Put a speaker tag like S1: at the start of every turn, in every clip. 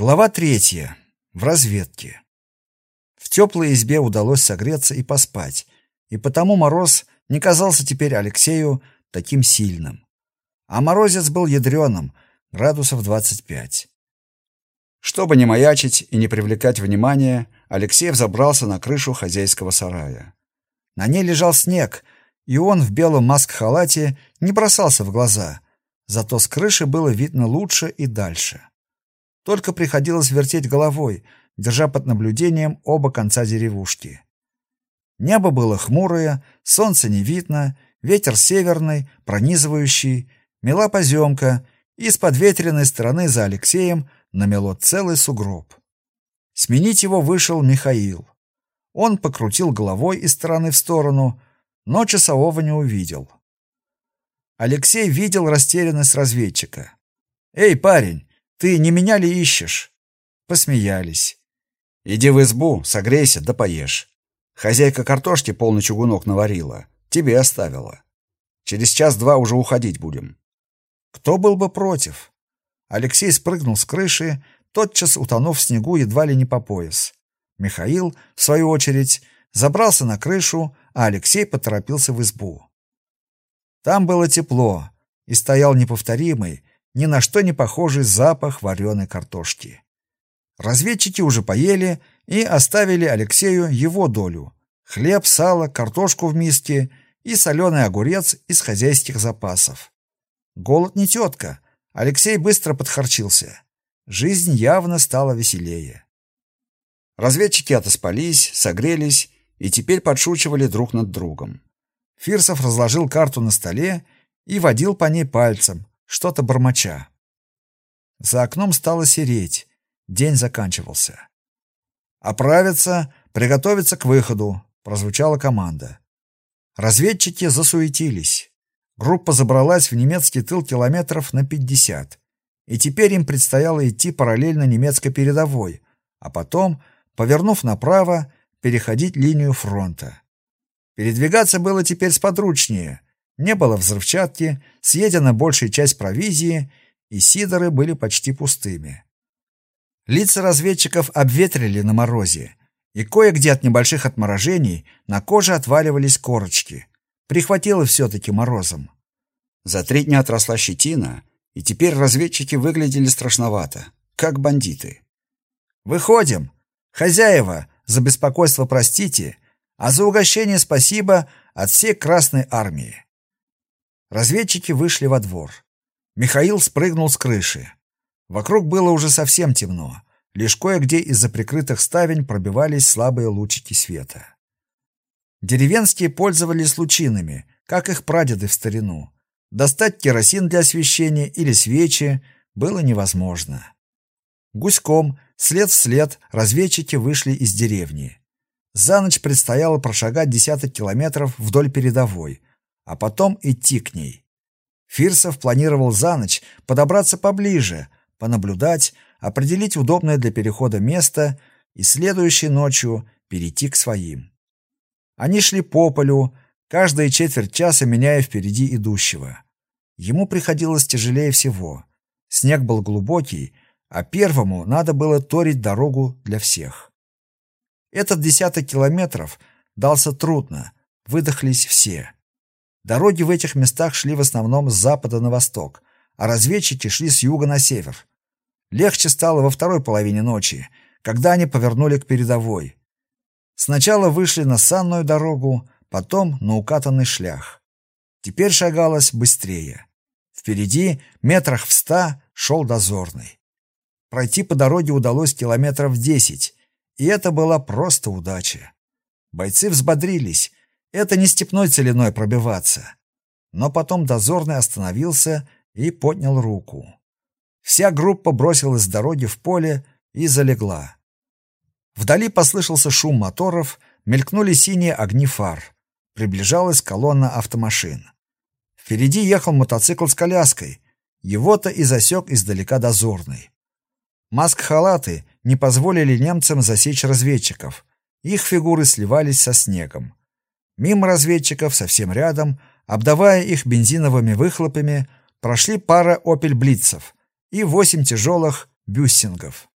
S1: Глава третья. В разведке. В теплой избе удалось согреться и поспать, и потому мороз не казался теперь Алексею таким сильным. А морозец был ядреным, градусов 25. Чтобы не маячить и не привлекать внимания, Алексей взобрался на крышу хозяйского сарая. На ней лежал снег, и он в белом маск-халате не бросался в глаза, зато с крыши было видно лучше и дальше. Только приходилось вертеть головой, держа под наблюдением оба конца деревушки. Небо было хмурое, солнце не видно, ветер северный, пронизывающий, мела поземка, и с подветренной стороны за Алексеем намело целый сугроб. Сменить его вышел Михаил. Он покрутил головой из стороны в сторону, но часового не увидел. Алексей видел растерянность разведчика. «Эй, парень, ты не меня ли ищешь?» Посмеялись. «Иди в избу, согрейся, да поешь. Хозяйка картошки полный чугунок наварила. Тебе оставила. Через час-два уже уходить будем». Кто был бы против? Алексей спрыгнул с крыши, тотчас утонув в снегу едва ли не по пояс. Михаил, в свою очередь, забрался на крышу, а Алексей поторопился в избу. Там было тепло, и стоял неповторимый, ни на что не похожий запах вареной картошки. Разведчики уже поели и оставили Алексею его долю — хлеб, сало, картошку в миске и соленый огурец из хозяйских запасов. Голод не тетка. Алексей быстро подхарчился. Жизнь явно стала веселее. Разведчики отоспались, согрелись и теперь подшучивали друг над другом. Фирсов разложил карту на столе и водил по ней пальцем, что-то бормоча. За окном стало сереть, день заканчивался. «Оправиться, приготовиться к выходу», — прозвучала команда. Разведчики засуетились. Группа забралась в немецкий тыл километров на 50, и теперь им предстояло идти параллельно немецкой передовой, а потом, повернув направо, переходить линию фронта. Передвигаться было теперь сподручнее, не было взрывчатки, съедена большая часть провизии, и сидоры были почти пустыми. Лица разведчиков обветрили на морозе, и кое-где от небольших отморожений на коже отваливались корочки. Прихватило все-таки морозом. За три дня отросла щетина, и теперь разведчики выглядели страшновато, как бандиты. «Выходим! Хозяева, за беспокойство простите, а за угощение спасибо от всей Красной Армии!» Разведчики вышли во двор. Михаил спрыгнул с крыши. Вокруг было уже совсем темно. Лишь кое-где из-за прикрытых ставень пробивались слабые лучики света. Деревенские пользовались лучинами, как их прадеды в старину. Достать керосин для освещения или свечи было невозможно. Гуськом, след в след, разведчики вышли из деревни. За ночь предстояло прошагать десяток километров вдоль передовой, а потом идти к ней. Фирсов планировал за ночь подобраться поближе, понаблюдать, определить удобное для перехода место и следующей ночью перейти к своим. Они шли по полю, каждые четверть часа меняя впереди идущего. Ему приходилось тяжелее всего. Снег был глубокий, а первому надо было торить дорогу для всех. Этот десяток километров дался трудно, выдохлись все. Дороги в этих местах шли в основном с запада на восток, а разведчики шли с юга на север. Легче стало во второй половине ночи, когда они повернули к передовой. Сначала вышли на санную дорогу, потом на укатанный шлях. Теперь шагалось быстрее. Впереди, метрах в ста, шел дозорный. Пройти по дороге удалось километров десять, и это была просто удача. Бойцы взбодрились, это не степной целиной пробиваться. Но потом дозорный остановился и поднял руку. Вся группа бросилась с дороги в поле и залегла. Вдали послышался шум моторов, мелькнули синие огни фар. Приближалась колонна автомашин. Впереди ехал мотоцикл с коляской. Его-то и засек издалека дозорный. Маск-халаты не позволили немцам засечь разведчиков. Их фигуры сливались со снегом. Мимо разведчиков, совсем рядом, обдавая их бензиновыми выхлопами, прошли пара «Опель-Блицев» и восемь тяжелых «Бюссингов».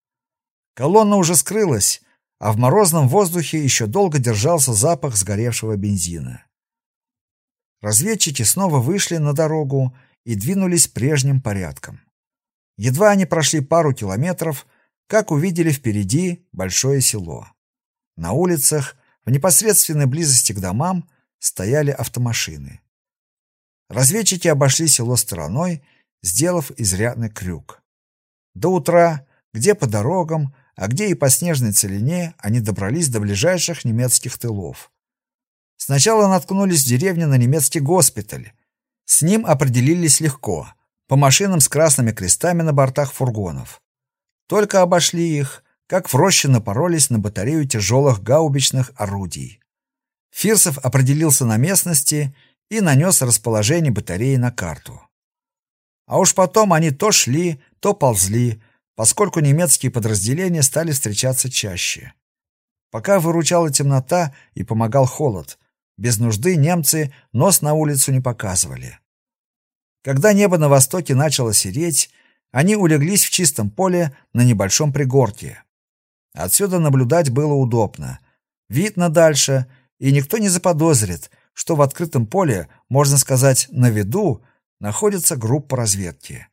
S1: Колонна уже скрылась, а в морозном воздухе еще долго держался запах сгоревшего бензина. Разведчики снова вышли на дорогу и двинулись прежним порядком. Едва они прошли пару километров, как увидели впереди большое село. На улицах, в непосредственной близости к домам, стояли автомашины. Разведчики обошли село стороной, сделав изрядный крюк. До утра, где по дорогам, а где и по снежной целине, они добрались до ближайших немецких тылов. Сначала наткнулись в деревне на немецкий госпиталь. С ним определились легко, по машинам с красными крестами на бортах фургонов. Только обошли их, как в роще напоролись на батарею тяжелых гаубичных орудий. Фирсов определился на местности и нанес расположение батареи на карту. А уж потом они то шли, то ползли, поскольку немецкие подразделения стали встречаться чаще. Пока выручала темнота и помогал холод, без нужды немцы нос на улицу не показывали. Когда небо на востоке начало сереть, они улеглись в чистом поле на небольшом пригорке. Отсюда наблюдать было удобно. Видно дальше, и никто не заподозрит, что в открытом поле, можно сказать, на виду, находится группа разведки.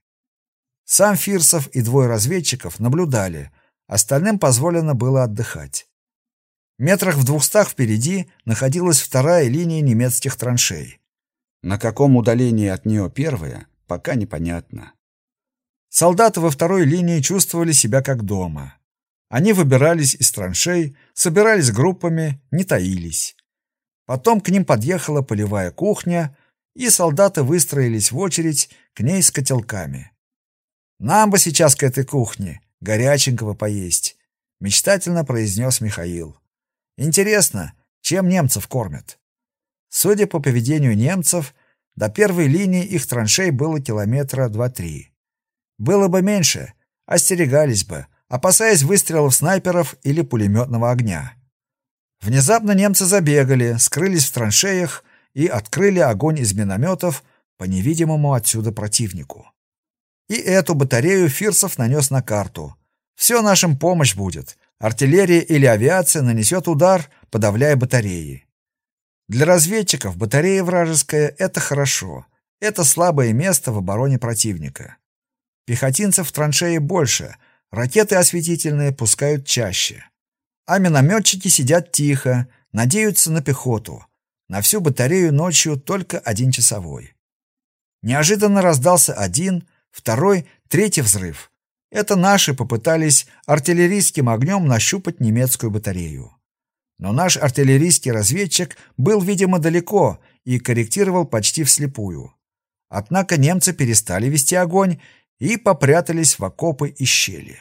S1: Сам Фирсов и двое разведчиков наблюдали, остальным позволено было отдыхать. Метрах в двухстах впереди находилась вторая линия немецких траншей. На каком удалении от нее первая, пока непонятно. Солдаты во второй линии чувствовали себя как дома. Они выбирались из траншей, собирались группами, не таились. Потом к ним подъехала полевая кухня, и солдаты выстроились в очередь к ней с котелками. «Нам бы сейчас к этой кухне, горяченького поесть», — мечтательно произнес Михаил. Интересно, чем немцев кормят? Судя по поведению немцев, до первой линии их траншей было километра два-три. Было бы меньше, остерегались бы, опасаясь выстрелов снайперов или пулеметного огня. Внезапно немцы забегали, скрылись в траншеях и открыли огонь из минометов по невидимому отсюда противнику. И эту батарею Фирсов нанес на карту. Все нашим помощь будет, артиллерия или авиация нанесет удар, подавляя батареи. Для разведчиков батарея вражеская — это хорошо. Это слабое место в обороне противника. Пехотинцев в траншее больше, ракеты осветительные пускают чаще. А минометчики сидят тихо, надеются на пехоту. На всю батарею ночью только один часовой. Неожиданно раздался один, второй, третий взрыв. Это наши попытались артиллерийским огнем нащупать немецкую батарею. Но наш артиллерийский разведчик был, видимо, далеко и корректировал почти вслепую. Однако немцы перестали вести огонь и попрятались в окопы и щели.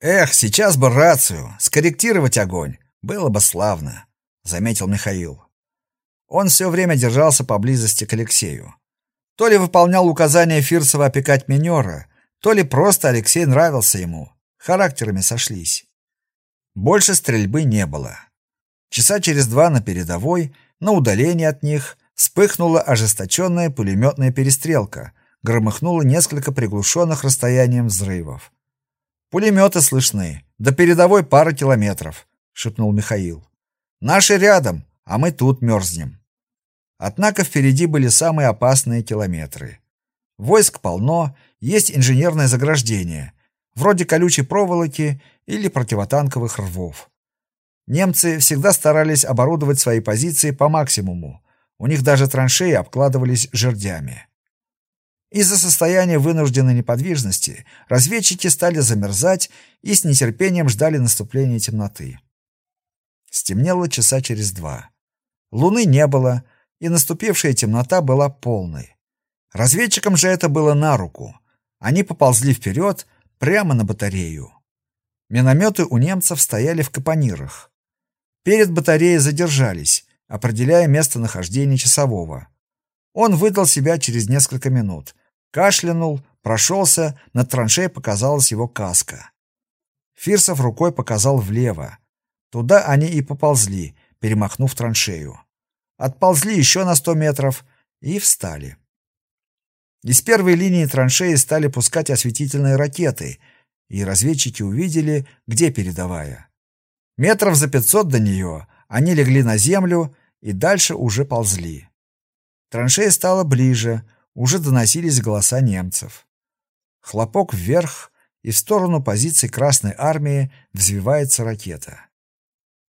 S1: «Эх, сейчас бы рацию, скорректировать огонь, было бы славно», — заметил Михаил. Он все время держался поблизости к Алексею. То ли выполнял указания Фирсова опекать минера, то ли просто Алексей нравился ему, характерами сошлись. Больше стрельбы не было. Часа через два на передовой, на удалении от них, вспыхнула ожесточенная пулеметная перестрелка, громыхнуло несколько приглушенных расстоянием взрывов. «Пулеметы слышны, до передовой пара километров», — шепнул Михаил. «Наши рядом, а мы тут мерзнем». Однако впереди были самые опасные километры. Войск полно, есть инженерное заграждение, вроде колючей проволоки или противотанковых рвов. Немцы всегда старались оборудовать свои позиции по максимуму. У них даже траншеи обкладывались жердями. Из-за состояния вынужденной неподвижности разведчики стали замерзать и с нетерпением ждали наступления темноты. Стемнело часа через два. Луны не было, и наступившая темнота была полной. Разведчикам же это было на руку. Они поползли вперед, прямо на батарею. Минометы у немцев стояли в капонирах. Перед батареей задержались, определяя местонахождение часового. Он выдал себя через несколько минут. Кашлянул, прошелся, над траншеей показалась его каска. Фирсов рукой показал влево. Туда они и поползли, перемахнув траншею. Отползли еще на сто метров и встали. Из первой линии траншеи стали пускать осветительные ракеты, и разведчики увидели, где передовая. Метров за пятьсот до нее они легли на землю и дальше уже ползли. Траншея стала ближе, уже доносились голоса немцев. Хлопок вверх, и в сторону позиций Красной Армии взвивается ракета.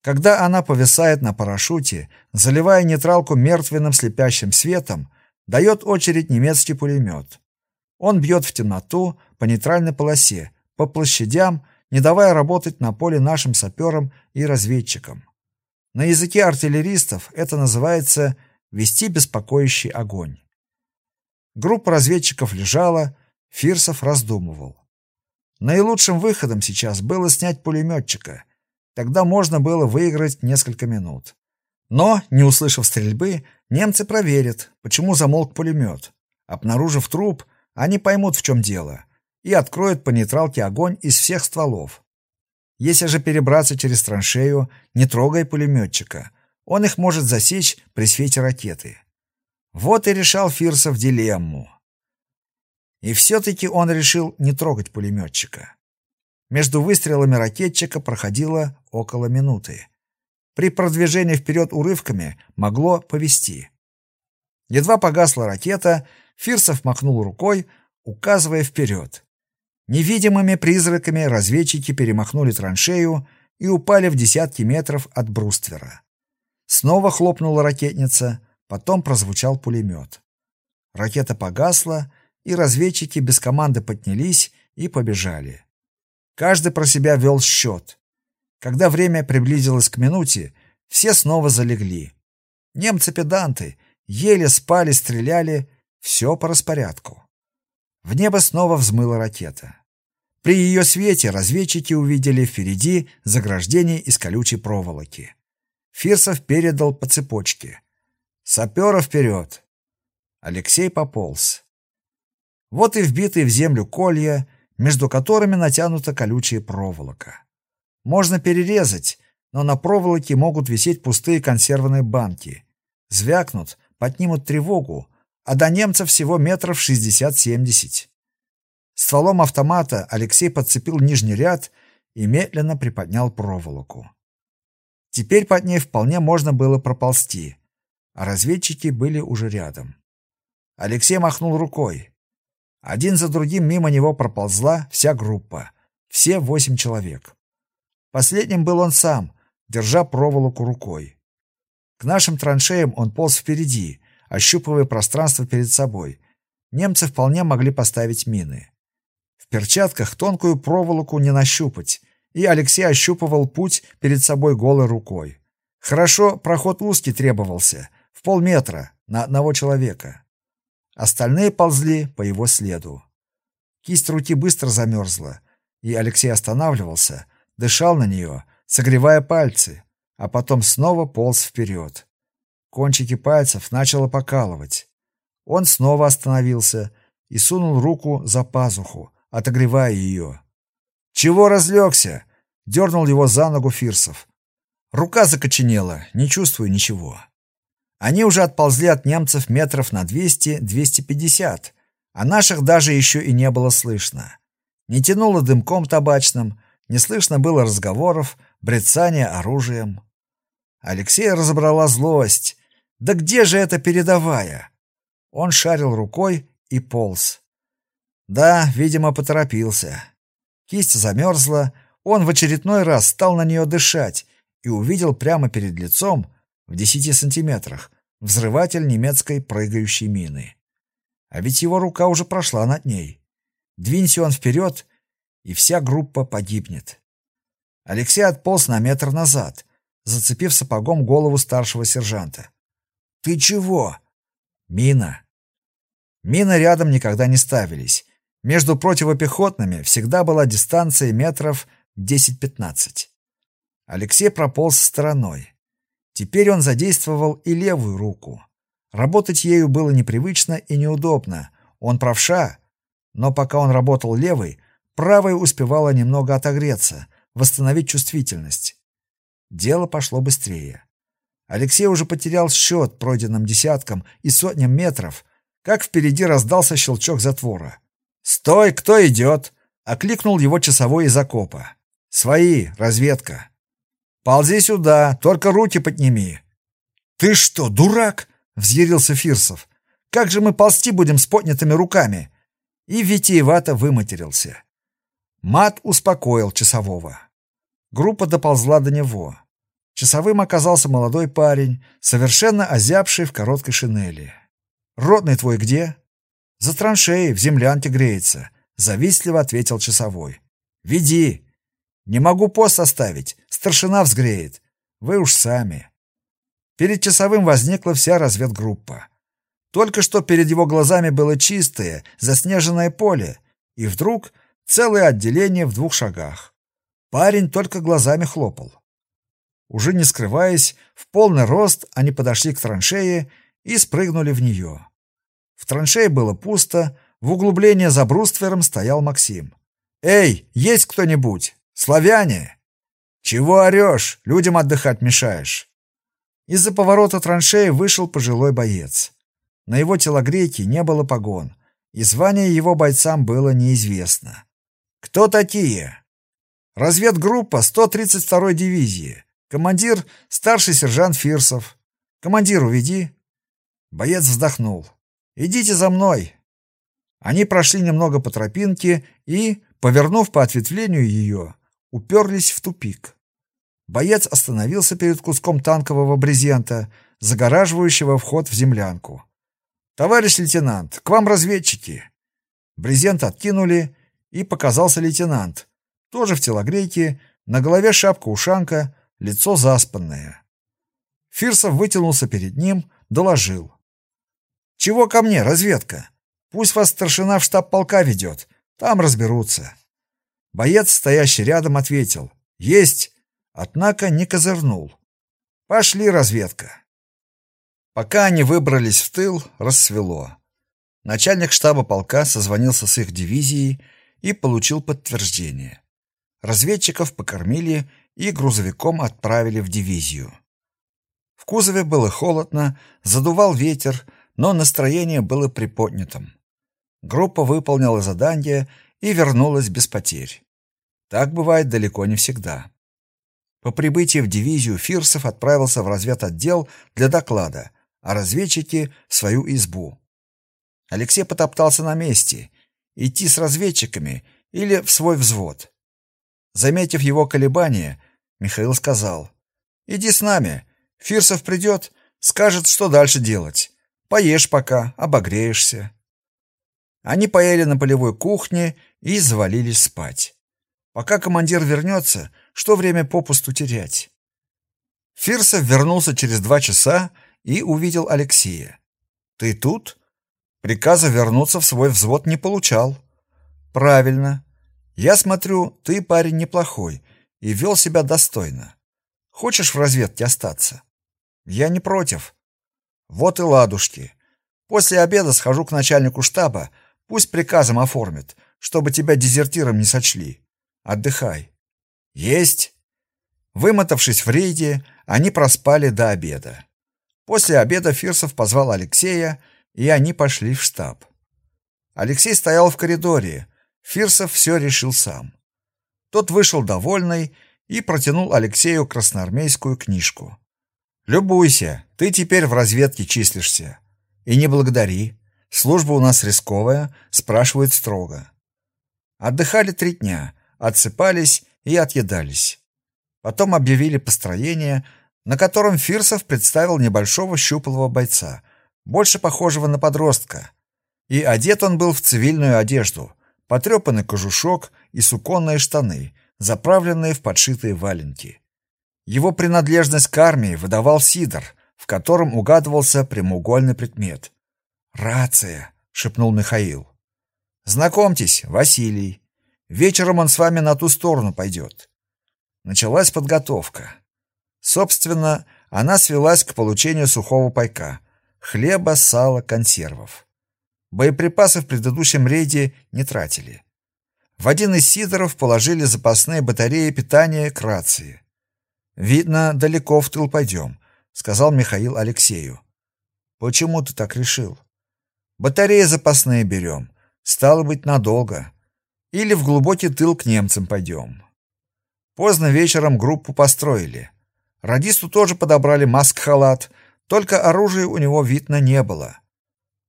S1: Когда она повисает на парашюте, заливая нейтралку мертвенным слепящим светом, дает очередь немецкий пулемет. Он бьет в темноту по нейтральной полосе, по площадям, не давая работать на поле нашим саперам и разведчикам. На языке артиллеристов это называется «вести беспокоящий огонь». Группа разведчиков лежала, Фирсов раздумывал. Наилучшим выходом сейчас было снять пулеметчика. Тогда можно было выиграть несколько минут. Но, не услышав стрельбы, немцы проверят, почему замолк пулемет. Обнаружив труп, они поймут, в чем дело, и откроют по нейтралке огонь из всех стволов. Если же перебраться через траншею, не трогая пулеметчика, он их может засечь при свете ракеты. Вот и решал Фирсов дилемму. И все-таки он решил не трогать пулеметчика. Между выстрелами ракетчика проходило около минуты. При продвижении вперед урывками могло повести. Едва погасла ракета, Фирсов махнул рукой, указывая вперед. Невидимыми призраками разведчики перемахнули траншею и упали в десятки метров от бруствера. Снова хлопнула ракетница, потом прозвучал пулемет. Ракета погасла, и разведчики без команды поднялись и побежали. Каждый про себя вел счет. Когда время приблизилось к минуте, все снова залегли. Немцы-педанты еле спали, стреляли, все по распорядку. В небо снова взмыла ракета. При ее свете разведчики увидели впереди заграждение из колючей проволоки. Фирсов передал по цепочке. «Сапера вперед!» Алексей пополз. Вот и вбитые в землю колья, между которыми натянута колючая проволока. Можно перерезать, но на проволоке могут висеть пустые консервные банки. Звякнут, поднимут тревогу, а до немцев всего метров шестьдесят-семьдесят. Стволом автомата Алексей подцепил нижний ряд и медленно приподнял проволоку. Теперь под ней вполне можно было проползти, а разведчики были уже рядом. Алексей махнул рукой. Один за другим мимо него проползла вся группа, все восемь человек. Последним был он сам, держа проволоку рукой. К нашим траншеям он полз впереди, ощупывая пространство перед собой. Немцы вполне могли поставить мины. В перчатках тонкую проволоку не нащупать, и Алексей ощупывал путь перед собой голой рукой. Хорошо, проход узкий требовался, в полметра, на одного человека. Остальные ползли по его следу. Кисть руки быстро замерзла, и Алексей останавливался, дышал на нее, согревая пальцы, а потом снова полз вперед. Кончики пальцев начало покалывать. Он снова остановился и сунул руку за пазуху, отогревая ее. «Чего разлегся?» — дернул его за ногу Фирсов. Рука закоченела, не чувствуя ничего. Они уже отползли от немцев метров на 200-250, а наших даже еще и не было слышно. Не тянуло дымком табачным, не слышно было разговоров, брецания оружием. Алексея разобрала злость. Да где же эта передовая? Он шарил рукой и полз. Да, видимо, поторопился. Кисть замерзла, он в очередной раз стал на нее дышать и увидел прямо перед лицом в десяти сантиметрах, взрыватель немецкой прыгающей мины. А ведь его рука уже прошла над ней. Двинься он вперед, и вся группа погибнет. Алексей отполз на метр назад, зацепив сапогом голову старшего сержанта. «Ты чего?» «Мина». Мины рядом никогда не ставились. Между противопехотными всегда была дистанция метров 10-15. Алексей прополз стороной. Теперь он задействовал и левую руку. Работать ею было непривычно и неудобно. Он правша, но пока он работал левой, правая успевала немного отогреться, восстановить чувствительность. Дело пошло быстрее. Алексей уже потерял счет пройденным десяткам и сотням метров, как впереди раздался щелчок затвора. «Стой, кто идет?» Окликнул его часовой из окопа. «Свои, разведка!» «Ползи сюда, только руки подними!» «Ты что, дурак?» — взъярился Фирсов. «Как же мы ползти будем с поднятыми руками?» И витиевато выматерился. Мат успокоил часового. Группа доползла до него. Часовым оказался молодой парень, совершенно озябший в короткой шинели. «Родный твой где?» «За траншеей, в землянке греется», — завистливо ответил часовой. «Веди!» «Не могу пост оставить, старшина взгреет. Вы уж сами». Перед часовым возникла вся разведгруппа. Только что перед его глазами было чистое, заснеженное поле, и вдруг целое отделение в двух шагах. Парень только глазами хлопал. Уже не скрываясь, в полный рост они подошли к траншее и спрыгнули в нее. В траншее было пусто, в углублении за бруствером стоял Максим. «Эй, есть кто-нибудь? Славяне?» «Чего орешь? Людям отдыхать мешаешь». Из-за поворота траншеи вышел пожилой боец. На его телогрейке не было погон, и звание его бойцам было неизвестно. «Кто такие?» Разведгруппа 132-й дивизии. Командир — старший сержант Фирсов. Командир, уведи. Боец вздохнул. «Идите за мной». Они прошли немного по тропинке и, повернув по ответвлению ее, уперлись в тупик. Боец остановился перед куском танкового брезента, загораживающего вход в землянку. «Товарищ лейтенант, к вам разведчики!» Брезент откинули, и показался лейтенант, тоже в телогрейке, на голове шапка-ушанка, лицо заспанное. Фирсов вытянулся перед ним, доложил. «Чего ко мне, разведка? Пусть вас старшина в штаб полка ведет, там разберутся». Боец, стоящий рядом, ответил. «Есть!» Однако не козырнул. «Пошли, разведка». Пока они выбрались в тыл, рассвело. Начальник штаба полка созвонился с их дивизией и получил подтверждение. Разведчиков покормили и грузовиком отправили в дивизию. В кузове было холодно, задувал ветер, но настроение было приподнятым. Группа выполнила задание и вернулась без потерь. Так бывает далеко не всегда. По прибытии в дивизию Фирсов отправился в разведотдел для доклада, а разведчики — в свою избу. Алексей потоптался на месте. Идти с разведчиками или в свой взвод. Заметив его колебания, Михаил сказал, «Иди с нами. Фирсов придет, скажет, что дальше делать. Поешь пока, обогреешься». Они поели на полевой кухне и завалились спать. Пока командир вернется, что время попусту терять? Фирсов вернулся через два часа и увидел Алексея. «Ты тут?» Приказа вернуться в свой взвод не получал. «Правильно. Я смотрю, ты парень неплохой и вел себя достойно. Хочешь в разведке остаться? Я не против. Вот и ладушки. После обеда схожу к начальнику штаба, пусть приказом оформит, чтобы тебя дезертиром не сочли. Отдыхай. Есть. Вымотавшись в рейде, они проспали до обеда. После обеда Фирсов позвал Алексея, и они пошли в штаб. Алексей стоял в коридоре, Фирсов все решил сам. Тот вышел довольный и протянул Алексею красноармейскую книжку. «Любуйся, ты теперь в разведке числишься. И не благодари. Служба у нас рисковая, спрашивают строго». Отдыхали три дня, отсыпались и отъедались. Потом объявили построение, на котором Фирсов представил небольшого щуплого бойца, больше похожего на подростка. И одет он был в цивильную одежду, потрепанный кожушок и суконные штаны, заправленные в подшитые валенки. Его принадлежность к армии выдавал Сидор, в котором угадывался прямоугольный предмет. «Рация», — шепнул Михаил. «Знакомьтесь, Василий. Вечером он с вами на ту сторону пойдет». Началась подготовка. Собственно, она свелась к получению сухого пайка — хлеба, сала, консервов. Боеприпасы в предыдущем рейде не тратили. В один из сидоров положили запасные батареи питания к рации. «Видно, далеко в тыл пойдем», — сказал Михаил Алексею. «Почему ты так решил?» «Батареи запасные берем. Стало быть, надолго. Или в глубокий тыл к немцам пойдем. Поздно вечером группу построили. Радисту тоже подобрали маск-халат, только оружия у него видно не было.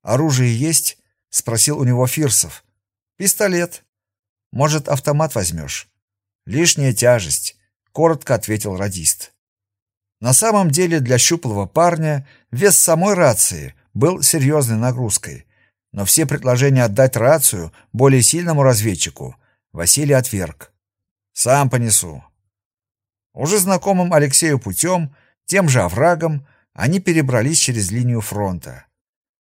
S1: «Оружие есть?» — спросил у него Фирсов. «Пистолет. Может, автомат возьмешь?» «Лишняя тяжесть», — коротко ответил радист. На самом деле для щуплого парня вес самой рации был серьезной нагрузкой, но все предложения отдать рацию более сильному разведчику Василий отверг. «Сам понесу». Уже знакомым Алексею путем, тем же оврагом, они перебрались через линию фронта.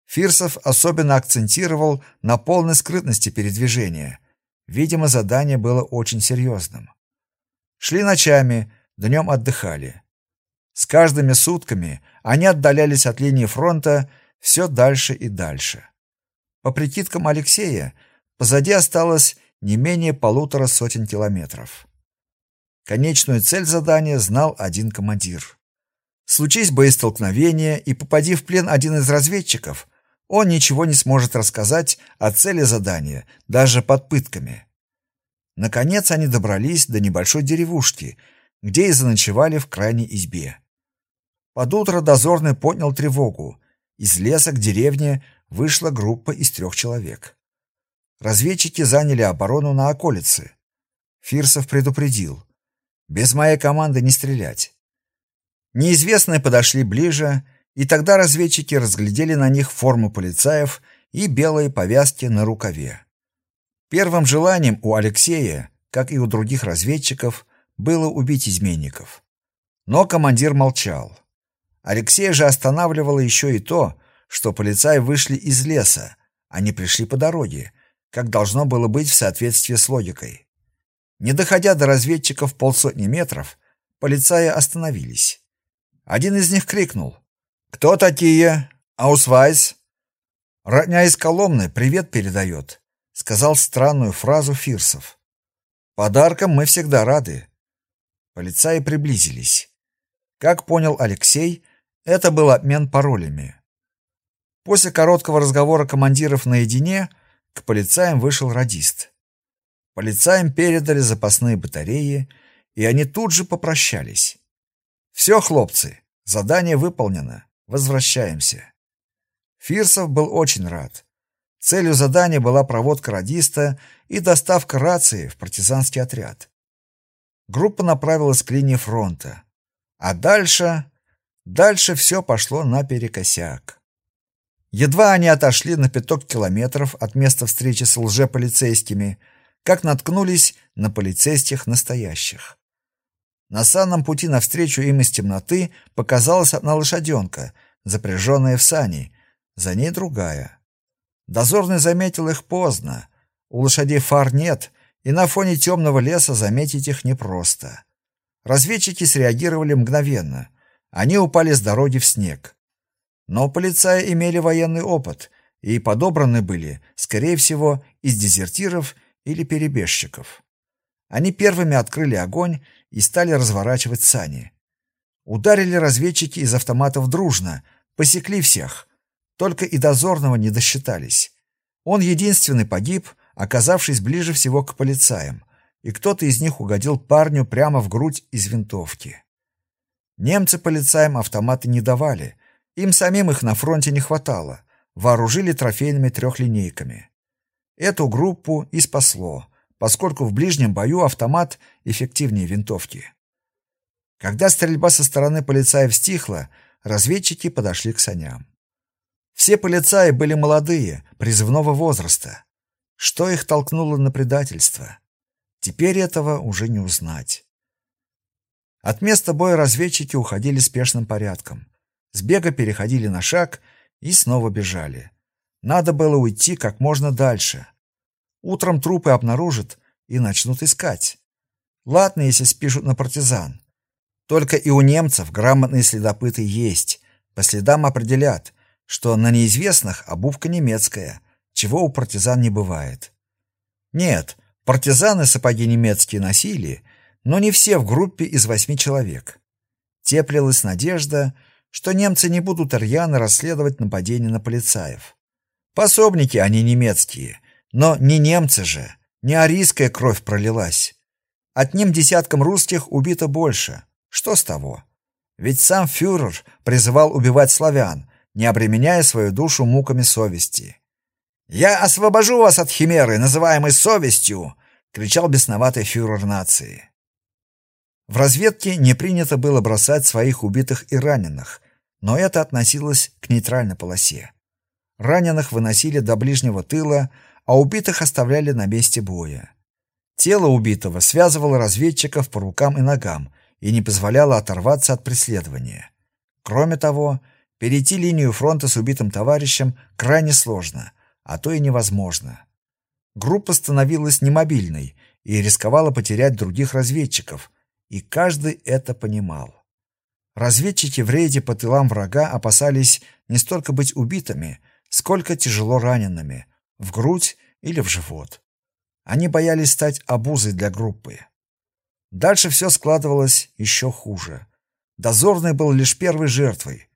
S1: Фирсов особенно акцентировал на полной скрытности передвижения. Видимо, задание было очень серьезным. Шли ночами, днем отдыхали. С каждыми сутками они отдалялись от линии фронта все дальше и дальше. По прикидкам Алексея, позади осталось не менее полутора сотен километров. Конечную цель задания знал один командир. Случись боестолкновение и попади в плен один из разведчиков, он ничего не сможет рассказать о цели задания, даже под пытками. Наконец они добрались до небольшой деревушки, где и заночевали в крайней избе. Под утро дозорный поднял тревогу. Из леса к деревне вышла группа из трех человек. Разведчики заняли оборону на околице. Фирсов предупредил. «Без моей команды не стрелять». Неизвестные подошли ближе, и тогда разведчики разглядели на них форму полицаев и белые повязки на рукаве. Первым желанием у Алексея, как и у других разведчиков, было убить изменников. Но командир молчал. Алексея же останавливало еще и то, что полицаи вышли из леса, не пришли по дороге, как должно было быть в соответствии с логикой. Не доходя до разведчиков полсотни метров, полицаи остановились. Один из них крикнул «Кто такие? Аусвайс?» «Родня из Коломны привет передает», — сказал странную фразу Фирсов. «Подарком мы всегда рады». Полицаи приблизились. Как понял Алексей, это был обмен паролями. После короткого разговора командиров наедине к полицаям вышел радист. Полицаям передали запасные батареи, и они тут же попрощались. «Все, хлопцы, задание выполнено. Возвращаемся». Фирсов был очень рад. Целью задания была проводка радиста и доставка рации в партизанский отряд. Группа направилась к линии фронта. А дальше Дальше все пошло наперекосяк. Едва они отошли на пяток километров от места встречи с лжеполицейскими, как наткнулись на полицейских настоящих. На санном пути навстречу им из темноты показалась одна лошаденка, запряженная в сани, за ней другая. Дозорный заметил их поздно. У лошадей фар нет, и на фоне темного леса заметить их непросто. Разведчики среагировали мгновенно — они упали с дороги в снег. Но полицаи имели военный опыт и подобраны были, скорее всего, из дезертиров или перебежчиков. Они первыми открыли огонь и стали разворачивать сани. Ударили разведчики из автоматов дружно, посекли всех. Только и дозорного не досчитались. Он единственный погиб, оказавшись ближе всего к полицаям, и кто-то из них угодил парню прямо в грудь из винтовки. Немцы полицаям автоматы не давали, им самим их на фронте не хватало, вооружили трофейными трехлинейками. Эту группу и спасло, поскольку в ближнем бою автомат эффективнее винтовки. Когда стрельба со стороны полицаев стихла, разведчики подошли к саням. Все полицаи были молодые, призывного возраста. Что их толкнуло на предательство? Теперь этого уже не узнать. От места боя разведчики уходили спешным порядком. С бега переходили на шаг и снова бежали. Надо было уйти как можно дальше. Утром трупы обнаружат и начнут искать. Ладно, если спишут на партизан. Только и у немцев грамотные следопыты есть. По следам определят, что на неизвестных обувка немецкая, чего у партизан не бывает. Нет, партизаны сапоги немецкие носили — но не все в группе из восьми человек. Теплилась надежда, что немцы не будут рьяно расследовать нападение на полицаев. Пособники они немецкие, но не немцы же, Не арийская кровь пролилась. Одним десятком русских убито больше. Что с того? Ведь сам фюрер призывал убивать славян, не обременяя свою душу муками совести. «Я освобожу вас от химеры, называемой совестью!» — кричал бесноватый фюрер нации. В разведке не принято было бросать своих убитых и раненых, но это относилось к нейтральной полосе. Раненых выносили до ближнего тыла, а убитых оставляли на месте боя. Тело убитого связывало разведчиков по рукам и ногам и не позволяло оторваться от преследования. Кроме того, перейти линию фронта с убитым товарищем крайне сложно, а то и невозможно. Группа становилась немобильной и рисковала потерять других разведчиков, и каждый это понимал. Разведчики в рейде по тылам врага опасались не столько быть убитыми, сколько тяжело ранеными, в грудь или в живот. Они боялись стать обузой для группы. Дальше все складывалось еще хуже. Дозорный был лишь первой жертвой.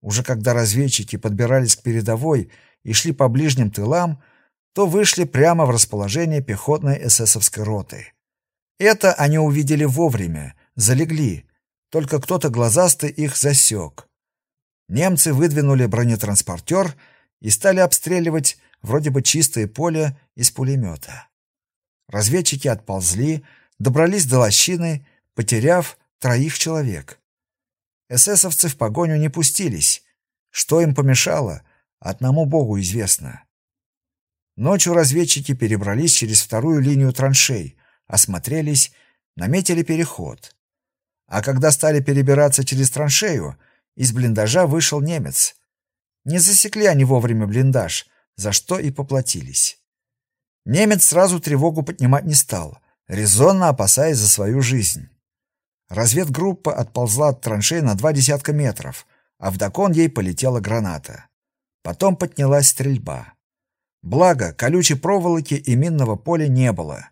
S1: Уже когда разведчики подбирались к передовой и шли по ближним тылам, то вышли прямо в расположение пехотной эсэсовской роты. Это они увидели вовремя, залегли, только кто-то глазастый их засек. Немцы выдвинули бронетранспортер и стали обстреливать вроде бы чистое поле из пулемета. Разведчики отползли, добрались до лощины, потеряв троих человек. Эсэсовцы в погоню не пустились. Что им помешало, одному богу известно. Ночью разведчики перебрались через вторую линию траншей, осмотрелись, наметили переход. А когда стали перебираться через траншею, из блиндажа вышел немец. Не засекли они вовремя блиндаж, за что и поплатились. Немец сразу тревогу поднимать не стал, резонно опасаясь за свою жизнь. Разведгруппа отползла от траншеи на два десятка метров, а вдогон ей полетела граната. Потом поднялась стрельба. Благо, колючей проволоки и минного поля не было.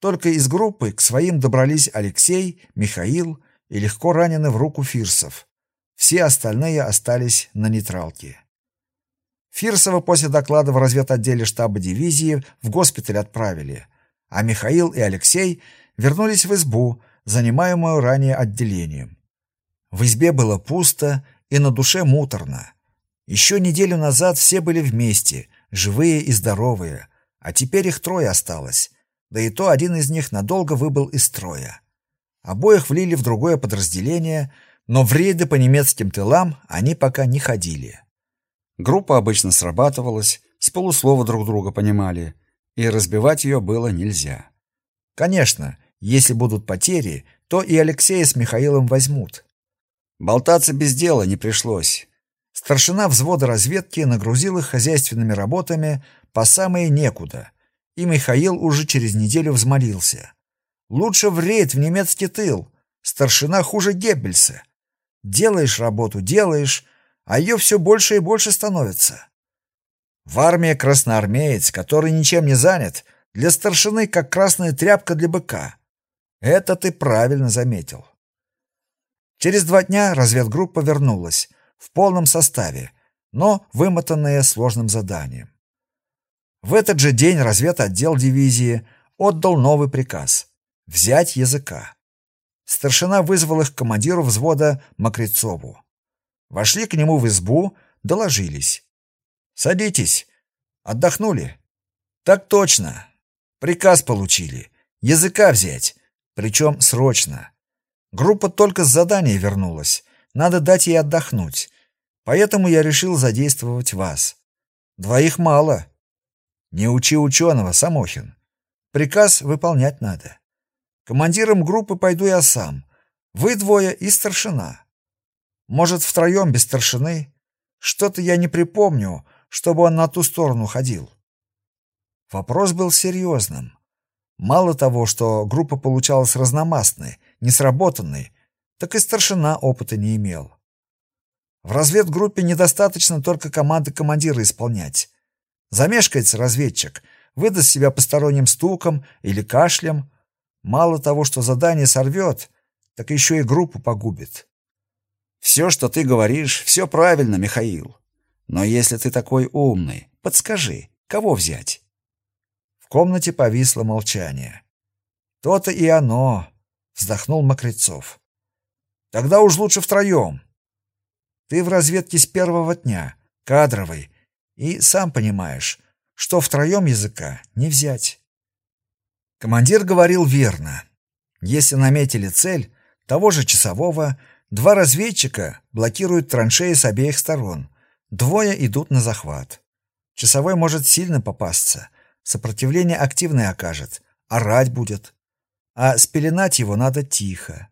S1: Только из группы к своим добрались Алексей, Михаил и легко ранены в руку Фирсов. Все остальные остались на нейтралке. Фирсова после доклада в разведотделе штаба дивизии в госпиталь отправили, а Михаил и Алексей вернулись в избу, занимаемую ранее отделением. В избе было пусто и на душе муторно. Еще неделю назад все были вместе, живые и здоровые, а теперь их трое осталось, да и то один из них надолго выбыл из строя. Обоих влили в другое подразделение, но в рейды по немецким тылам они пока не ходили. Группа обычно срабатывалась, с полуслова друг друга понимали, и разбивать ее было нельзя. Конечно, если будут потери, то и Алексея с Михаилом возьмут. Болтаться без дела не пришлось. Старшина взвода разведки нагрузил их хозяйственными работами по самые некуда, и Михаил уже через неделю взмолился. «Лучше в рейд в немецкий тыл. Старшина хуже Геббельса. Делаешь работу, делаешь, а ее все больше и больше становится. В армии красноармеец, который ничем не занят, для старшины как красная тряпка для быка. Это ты правильно заметил. Через два дня разведгруппа вернулась в полном составе, но вымотанная сложным заданием. В этот же день разведотдел дивизии отдал новый приказ — взять языка. Старшина вызвал их к командиру взвода Мокрецову. Вошли к нему в избу, доложились. «Садитесь. Отдохнули?» «Так точно. Приказ получили. Языка взять. Причем срочно. Группа только с задания вернулась. Надо дать ей отдохнуть. Поэтому я решил задействовать вас. Двоих мало. Не учи ученого, Самохин. Приказ выполнять надо. Командиром группы пойду я сам. Вы двое и старшина. Может, втроем без старшины? Что-то я не припомню, чтобы он на ту сторону ходил. Вопрос был серьезным. Мало того, что группа получалась разномастной, несработанной, так и старшина опыта не имел. В разведгруппе недостаточно только команды командира исполнять. Замешкается разведчик, выдаст себя посторонним стуком или кашлем. Мало того, что задание сорвет, так еще и группу погубит. Все, что ты говоришь, все правильно, Михаил. Но если ты такой умный, подскажи, кого взять? В комнате повисло молчание. «То-то и оно!» — вздохнул Мокрецов. «Тогда уж лучше втроем. Ты в разведке с первого дня, кадровый, и сам понимаешь, что втроем языка не взять». Командир говорил верно. Если наметили цель, того же часового, два разведчика блокируют траншеи с обеих сторон, двое идут на захват. Часовой может сильно попасться, сопротивление активное окажет, орать будет. А спеленать его надо тихо.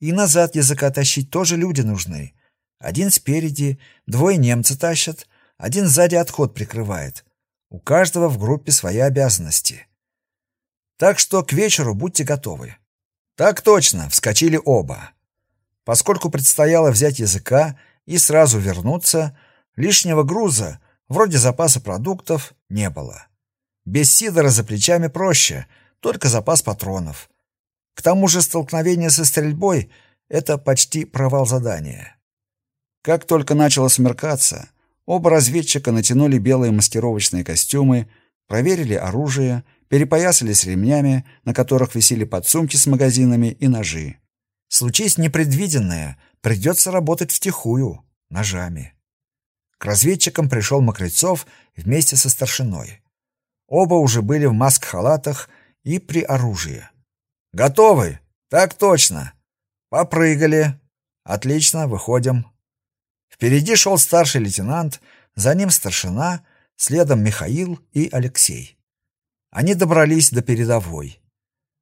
S1: И назад языка тащить тоже люди нужны. Один спереди, двое немцы тащат, один сзади отход прикрывает. У каждого в группе свои обязанности. Так что к вечеру будьте готовы. Так точно, вскочили оба. Поскольку предстояло взять языка и сразу вернуться, лишнего груза, вроде запаса продуктов, не было. Без Сидора за плечами проще, только запас патронов. К тому же столкновение со стрельбой — это почти провал задания. Как только начало смеркаться, оба разведчика натянули белые маскировочные костюмы, проверили оружие, перепоясались ремнями, на которых висели подсумки с магазинами и ножи. Случись непредвиденное, придется работать втихую, ножами. К разведчикам пришел Мокрецов вместе со старшиной. Оба уже были в маск-халатах и при оружии. «Готовы? Так точно. Попрыгали. Отлично, выходим». Впереди шел старший лейтенант, за ним старшина, следом Михаил и Алексей. Они добрались до передовой.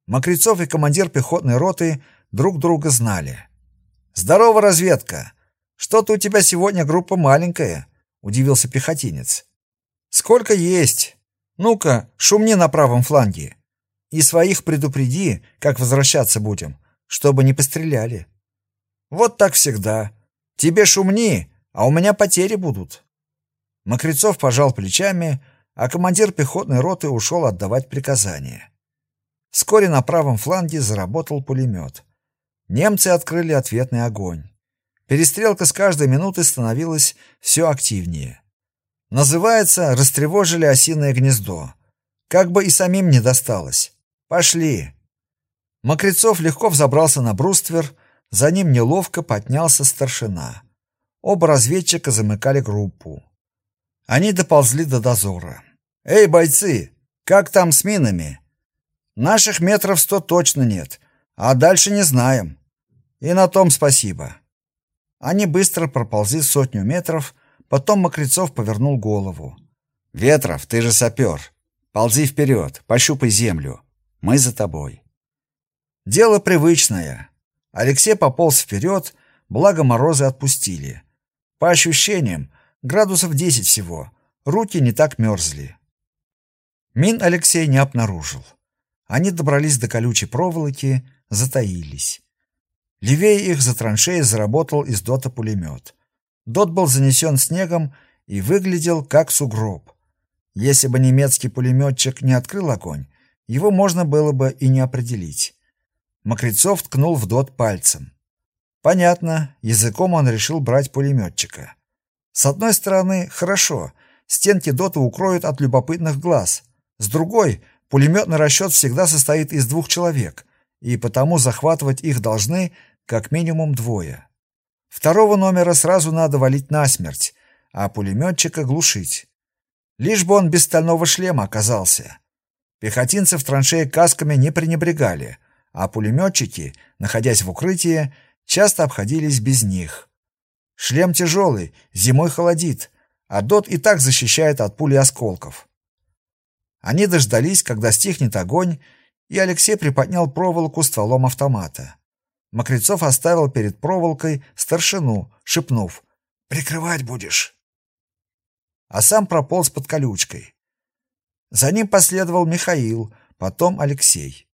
S1: Мокрецов и командир пехотной роты друг друга знали. «Здорово, разведка! Что-то у тебя сегодня группа маленькая», — удивился пехотинец. «Сколько есть? Ну-ка, шумни на правом фланге. И своих предупреди, как возвращаться будем, чтобы не постреляли. Вот так всегда. Тебе шумни, а у меня потери будут». Мокрецов пожал плечами, а командир пехотной роты ушел отдавать приказания. Вскоре на правом фланге заработал пулемет. Немцы открыли ответный огонь. Перестрелка с каждой минутой становилась все активнее. Называется «Растревожили осиное гнездо». Как бы и самим не досталось. Пошли. Мокрецов легко взобрался на бруствер, за ним неловко поднялся старшина. Оба разведчика замыкали группу. Они доползли до дозора. «Эй, бойцы, как там с минами?» «Наших метров сто точно нет, а дальше не знаем. И на том спасибо». Они быстро проползли сотню метров, потом Мокрецов повернул голову. «Ветров, ты же сапер. Ползи вперед, пощупай землю. Мы за тобой». Дело привычное. Алексей пополз вперед, благо морозы отпустили. По ощущениям, Градусов 10 всего. Руки не так мерзли. Мин Алексей не обнаружил. Они добрались до колючей проволоки, затаились. Левее их за траншеей заработал из дота пулемет. Дот был занесен снегом и выглядел как сугроб. Если бы немецкий пулеметчик не открыл огонь, его можно было бы и не определить. Мокрецов ткнул в дот пальцем. Понятно, языком он решил брать пулеметчика. С одной стороны, хорошо, стенки дота укроют от любопытных глаз. С другой, пулеметный расчет всегда состоит из двух человек, и потому захватывать их должны как минимум двое. Второго номера сразу надо валить насмерть, а пулеметчика глушить. Лишь бы он без стального шлема оказался. Пехотинцы в траншее касками не пренебрегали, а пулеметчики, находясь в укрытии, часто обходились без них. Шлем тяжелый, зимой холодит, а дот и так защищает от пули осколков. Они дождались, когда стихнет огонь, и Алексей приподнял проволоку стволом автомата. Мокрецов оставил перед проволокой старшину, шепнув «Прикрывать будешь». А сам прополз под колючкой. За ним последовал Михаил, потом Алексей.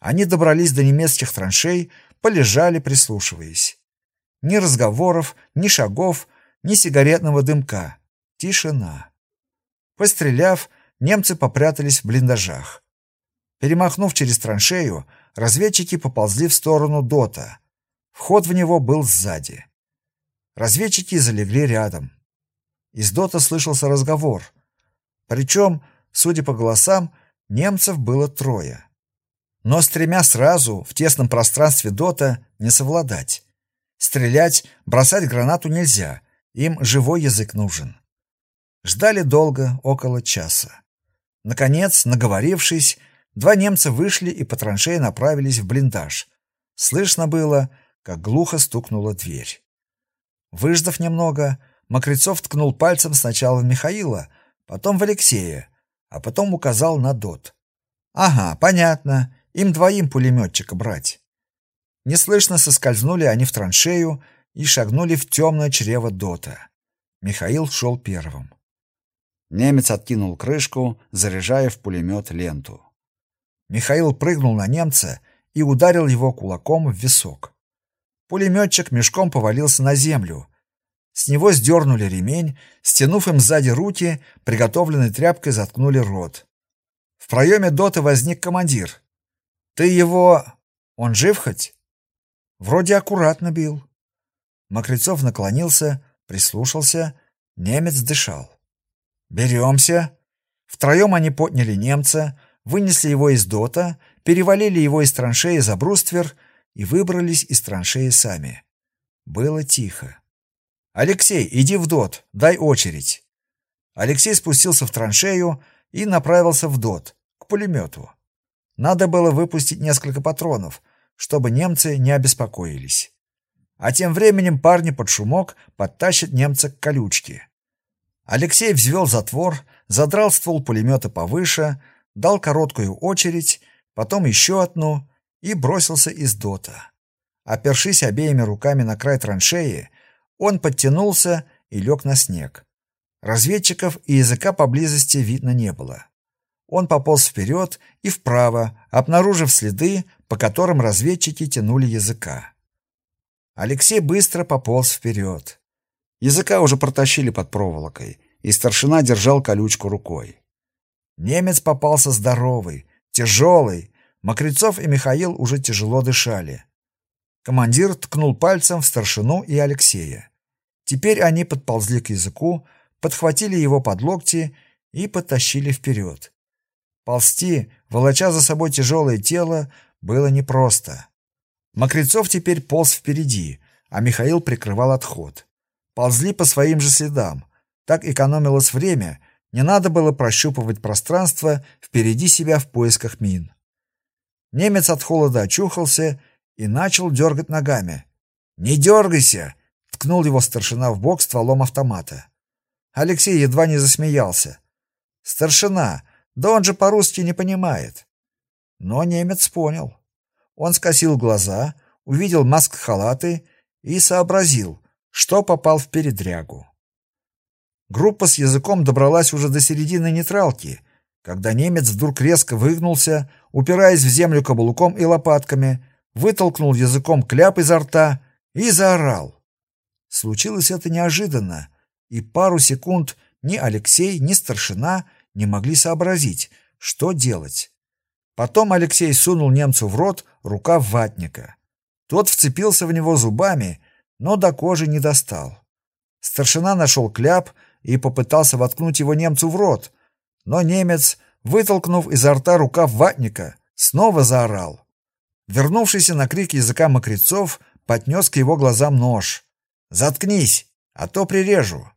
S1: Они добрались до немецких траншей, полежали, прислушиваясь. Ни разговоров, ни шагов, ни сигаретного дымка. Тишина. Постреляв, немцы попрятались в блиндажах. Перемахнув через траншею, разведчики поползли в сторону Дота. Вход в него был сзади. Разведчики залегли рядом. Из Дота слышался разговор. Причем, судя по голосам, немцев было трое. Но с тремя сразу в тесном пространстве дота не совладать. Стрелять, бросать гранату нельзя, им живой язык нужен. Ждали долго, около часа. Наконец, наговорившись, два немца вышли и по траншее направились в блиндаж. Слышно было, как глухо стукнула дверь. Выждав немного, Мокрецов ткнул пальцем сначала в Михаила, потом в Алексея, а потом указал на ДОТ. «Ага, понятно, им двоим пулеметчика брать». Неслышно соскользнули они в траншею и шагнули в темное чрево ДОТа. Михаил шел первым. Немец откинул крышку, заряжая в пулемет ленту. Михаил прыгнул на немца и ударил его кулаком в висок. Пулеметчик мешком повалился на землю. С него сдернули ремень, стянув им сзади руки, приготовленной тряпкой заткнули рот. В проеме дота возник командир. «Ты его... Он жив хоть?» «Вроде аккуратно бил». Мокрецов наклонился, прислушался, немец дышал. «Беремся». Втроем они подняли немца, вынесли его из дота, перевалили его из траншеи за бруствер и выбрались из траншеи сами. Было тихо. «Алексей, иди в дот, дай очередь». Алексей спустился в траншею и направился в дот, к пулемету. Надо было выпустить несколько патронов, чтобы немцы не обеспокоились. А тем временем парни под шумок подтащат немца к колючке. Алексей взвел затвор, задрал ствол пулемета повыше, дал короткую очередь, потом еще одну и бросился из дота. Опершись обеими руками на край траншеи, он подтянулся и лег на снег. Разведчиков и языка поблизости видно не было. Он пополз вперед и вправо, обнаружив следы, по которым разведчики тянули языка. Алексей быстро пополз вперед. Языка уже протащили под проволокой, и старшина держал колючку рукой. Немец попался здоровый, тяжелый. Мокрецов и Михаил уже тяжело дышали. Командир ткнул пальцем в старшину и Алексея. Теперь они подползли к языку, подхватили его под локти и потащили вперед. Ползти, волоча за собой тяжелое тело, было непросто. Мокрецов теперь полз впереди, а Михаил прикрывал отход ползли по своим же следам. Так экономилось время, не надо было прощупывать пространство впереди себя в поисках мин. Немец от холода очухался и начал дергать ногами. «Не дергайся!» — ткнул его старшина в бок стволом автомата. Алексей едва не засмеялся. «Старшина, да он же по-русски не понимает». Но немец понял. Он скосил глаза, увидел маск-халаты и сообразил, что попал в передрягу. Группа с языком добралась уже до середины нейтралки, когда немец вдруг резко выгнулся, упираясь в землю каблуком и лопатками, вытолкнул языком кляп изо рта и заорал. Случилось это неожиданно, и пару секунд ни Алексей, ни старшина не могли сообразить, что делать. Потом Алексей сунул немцу в рот рукав ватника. Тот вцепился в него зубами но до кожи не достал. Старшина нашел кляп и попытался воткнуть его немцу в рот, но немец, вытолкнув изо рта рукав ватника, снова заорал. Вернувшийся на крик языка мокрецов поднес к его глазам нож. «Заткнись, а то прирежу!»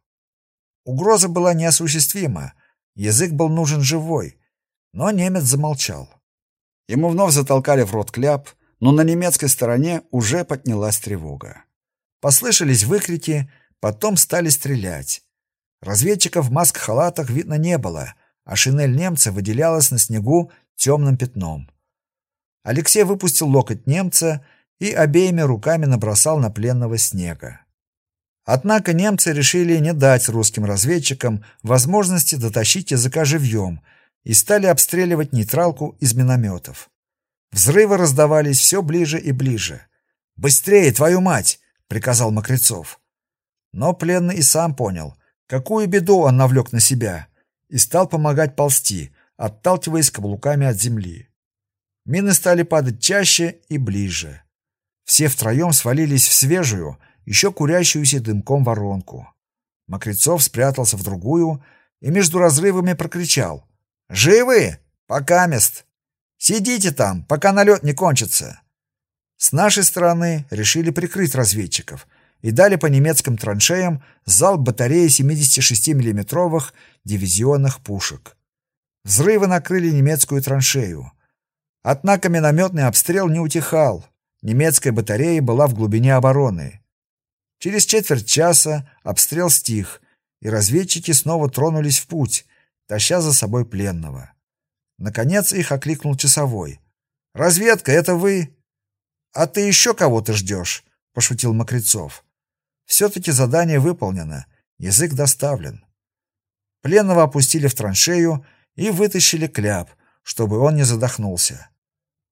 S1: Угроза была неосуществима, язык был нужен живой, но немец замолчал. Ему вновь затолкали в рот кляп, но на немецкой стороне уже поднялась тревога. Послышались выкрики, потом стали стрелять. Разведчиков в маск-халатах видно не было, а шинель немца выделялась на снегу темным пятном. Алексей выпустил локоть немца и обеими руками набросал на пленного снега. Однако немцы решили не дать русским разведчикам возможности дотащить языка живьем и стали обстреливать нейтралку из минометов. Взрывы раздавались все ближе и ближе. «Быстрее, твою мать! приказал Мокрецов. Но пленный и сам понял, какую беду он навлек на себя, и стал помогать ползти, отталкиваясь каблуками от земли. Мины стали падать чаще и ближе. Все втроем свалились в свежую, еще курящуюся дымком воронку. Мокрецов спрятался в другую и между разрывами прокричал. «Живы? Пока мест. Сидите там, пока налет не кончится. С нашей стороны решили прикрыть разведчиков и дали по немецким траншеям залп батареи 76 миллиметровых дивизионных пушек. Взрывы накрыли немецкую траншею. Однако минометный обстрел не утихал. Немецкая батарея была в глубине обороны. Через четверть часа обстрел стих, и разведчики снова тронулись в путь, таща за собой пленного. Наконец их окликнул часовой. «Разведка, это вы?» «А ты еще кого-то ждешь?» — пошутил Мокрецов. «Все-таки задание выполнено, язык доставлен». Пленного опустили в траншею и вытащили кляп, чтобы он не задохнулся.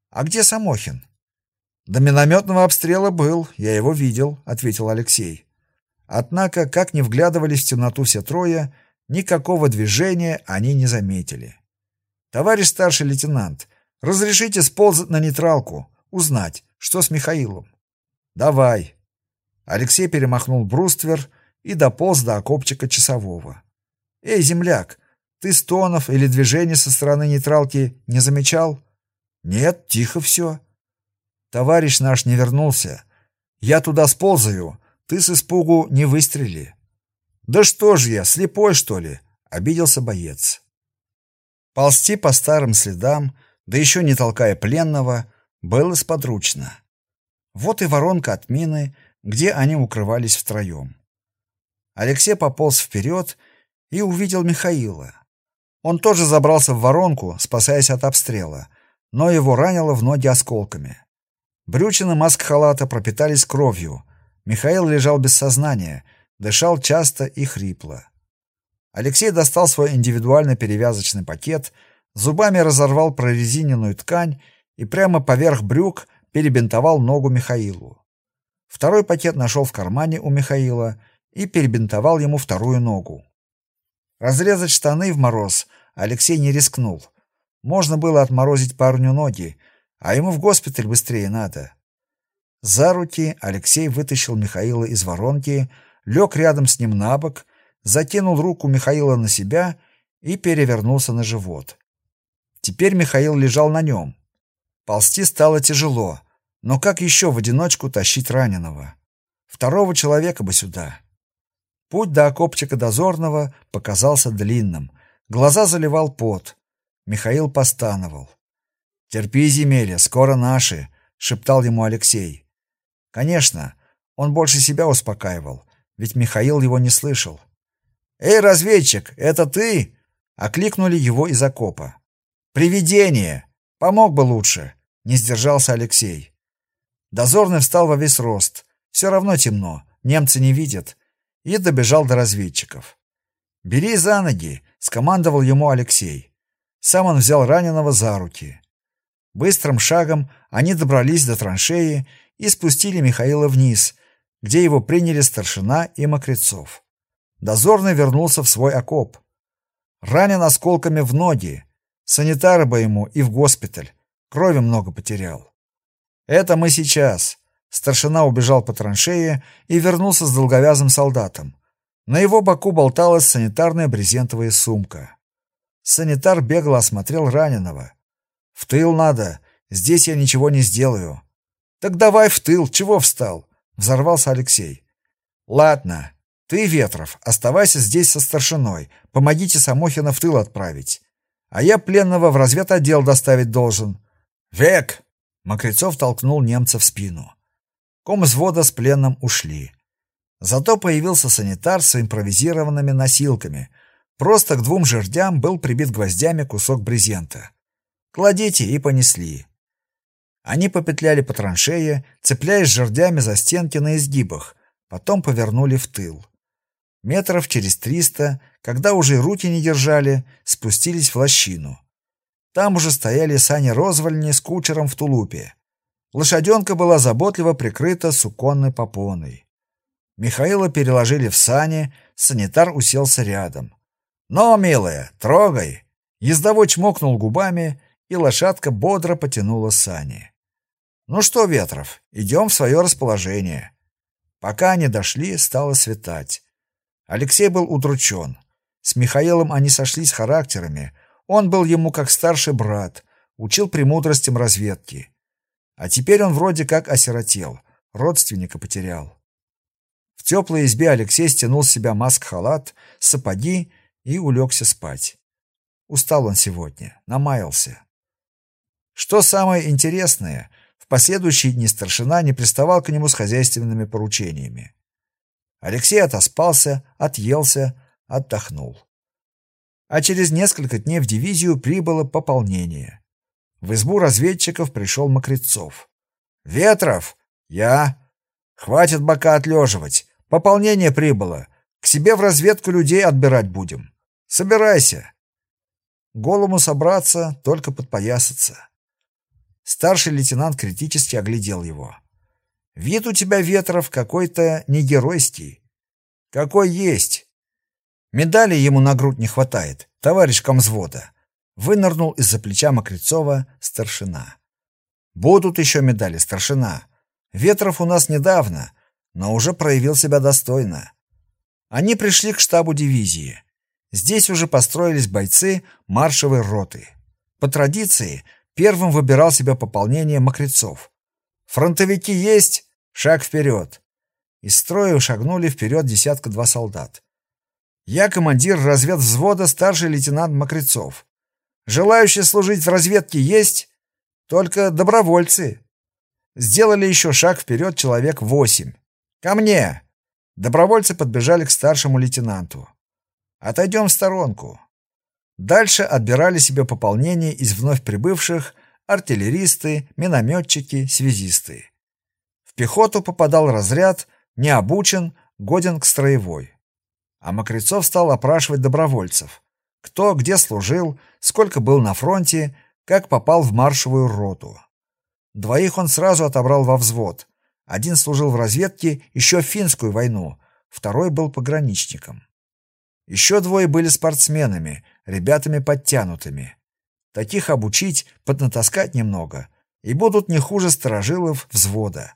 S1: «А где Самохин?» «До минометного обстрела был, я его видел», — ответил Алексей. Однако, как ни вглядывались в темноту все трое, никакого движения они не заметили. «Товарищ старший лейтенант, разрешите сползать на нейтралку, узнать, что с Михаилом?» «Давай». Алексей перемахнул бруствер и дополз до окопчика часового. «Эй, земляк, ты стонов или движений со стороны нейтралки не замечал?» «Нет, тихо все». «Товарищ наш не вернулся. Я туда сползаю, ты с испугу не выстрели». «Да что ж я, слепой, что ли?» — обиделся боец. Ползти по старым следам, да еще не толкая пленного, было сподручно. Вот и воронка от мины, где они укрывались втроем. Алексей пополз вперед и увидел Михаила. Он тоже забрался в воронку, спасаясь от обстрела, но его ранило в ноги осколками. Брючины маск-халата пропитались кровью. Михаил лежал без сознания, дышал часто и хрипло. Алексей достал свой индивидуальный перевязочный пакет, зубами разорвал прорезиненную ткань и прямо поверх брюк перебинтовал ногу Михаилу. Второй пакет нашел в кармане у Михаила и перебинтовал ему вторую ногу. Разрезать штаны в мороз Алексей не рискнул. Можно было отморозить парню ноги, а ему в госпиталь быстрее надо. За руки Алексей вытащил Михаила из воронки, лег рядом с ним на бок, закинул руку Михаила на себя и перевернулся на живот. Теперь Михаил лежал на нем. Ползти стало тяжело, но как еще в одиночку тащить раненого? Второго человека бы сюда. Путь до окопчика дозорного показался длинным. Глаза заливал пот. Михаил постановал. «Терпи, земелья, скоро наши», — шептал ему Алексей. Конечно, он больше себя успокаивал, ведь Михаил его не слышал. «Эй, разведчик, это ты?» — окликнули его из окопа. «Привидение! Помог бы лучше!» — не сдержался Алексей. Дозорный встал во весь рост. Все равно темно, немцы не видят. И добежал до разведчиков. «Бери за ноги!» — скомандовал ему Алексей. Сам он взял раненого за руки. Быстрым шагом они добрались до траншеи и спустили Михаила вниз, где его приняли старшина и Мокрецов. Дозорный вернулся в свой окоп. Ранен осколками в ноги. Санитары бы ему и в госпиталь. Крови много потерял. Это мы сейчас. Старшина убежал по траншее и вернулся с долговязым солдатом. На его боку болталась санитарная брезентовая сумка. Санитар бегло осмотрел раненого. В тыл надо. Здесь я ничего не сделаю. Так давай в тыл. Чего встал? Взорвался Алексей. Ладно. Ты, Ветров, оставайся здесь со старшиной. Помогите Самохина в тыл отправить. А я пленного в разведотдел доставить должен. Век! Мокрецов толкнул немца в спину. Ком с пленным ушли. Зато появился санитар с импровизированными носилками. Просто к двум жердям был прибит гвоздями кусок брезента. Кладите и понесли. Они попетляли по траншее, цепляясь жердями за стенки на изгибах, потом повернули в тыл. Метров через триста, когда уже руки не держали, спустились в лощину. Там уже стояли сани розвальни с кучером в тулупе. Лошаденка была заботливо прикрыта суконной попоной. Михаила переложили в сани, санитар уселся рядом. «Но, милая, трогай!» Ездовой чмокнул губами и лошадка бодро потянула сани. «Ну что, Ветров, идем в свое расположение». Пока они дошли, стало светать. Алексей был удручен. С Михаилом они сошлись характерами, Он был ему как старший брат, учил премудростям разведки. А теперь он вроде как осиротел, родственника потерял. В теплой избе Алексей стянул с себя маск-халат, сапоги и улегся спать. Устал он сегодня, намаялся. Что самое интересное, в последующие дни старшина не приставал к нему с хозяйственными поручениями. Алексей отоспался, отъелся, отдохнул. А через несколько дней в дивизию прибыло пополнение. В избу разведчиков пришел Мокрецов. «Ветров! Я! Хватит бока отлеживать. Пополнение прибыло. К себе в разведку людей отбирать будем. Собирайся!» Голому собраться, только подпоясаться. Старший лейтенант критически оглядел его. «Вид у тебя, Ветров, какой-то не геройский. Какой есть. Медали ему на грудь не хватает, товарищ комзвода вынырнул из-за плеча Мокрецова старшина. «Будут еще медали, старшина. Ветров у нас недавно, но уже проявил себя достойно. Они пришли к штабу дивизии. Здесь уже построились бойцы маршевой роты. По традиции, первым выбирал себя пополнение Мокрецов. Фронтовики есть, шаг вперед. Из строя шагнули вперед десятка-два солдат. Я командир разведвзвода старший лейтенант Мокрецов. Желающие служить в разведке есть, только добровольцы. Сделали еще шаг вперед человек восемь. Ко мне. Добровольцы подбежали к старшему лейтенанту. Отойдем в сторонку. Дальше отбирали себе пополнение из вновь прибывших артиллеристы, минометчики, связисты. В пехоту попадал разряд, не обучен, годен к строевой. А Мокрецов стал опрашивать добровольцев. Кто где служил, сколько был на фронте, как попал в маршевую роту. Двоих он сразу отобрал во взвод. Один служил в разведке еще в финскую войну, второй был пограничником. Еще двое были спортсменами, ребятами подтянутыми. Таких обучить, поднатаскать немного, и будут не хуже сторожилов взвода.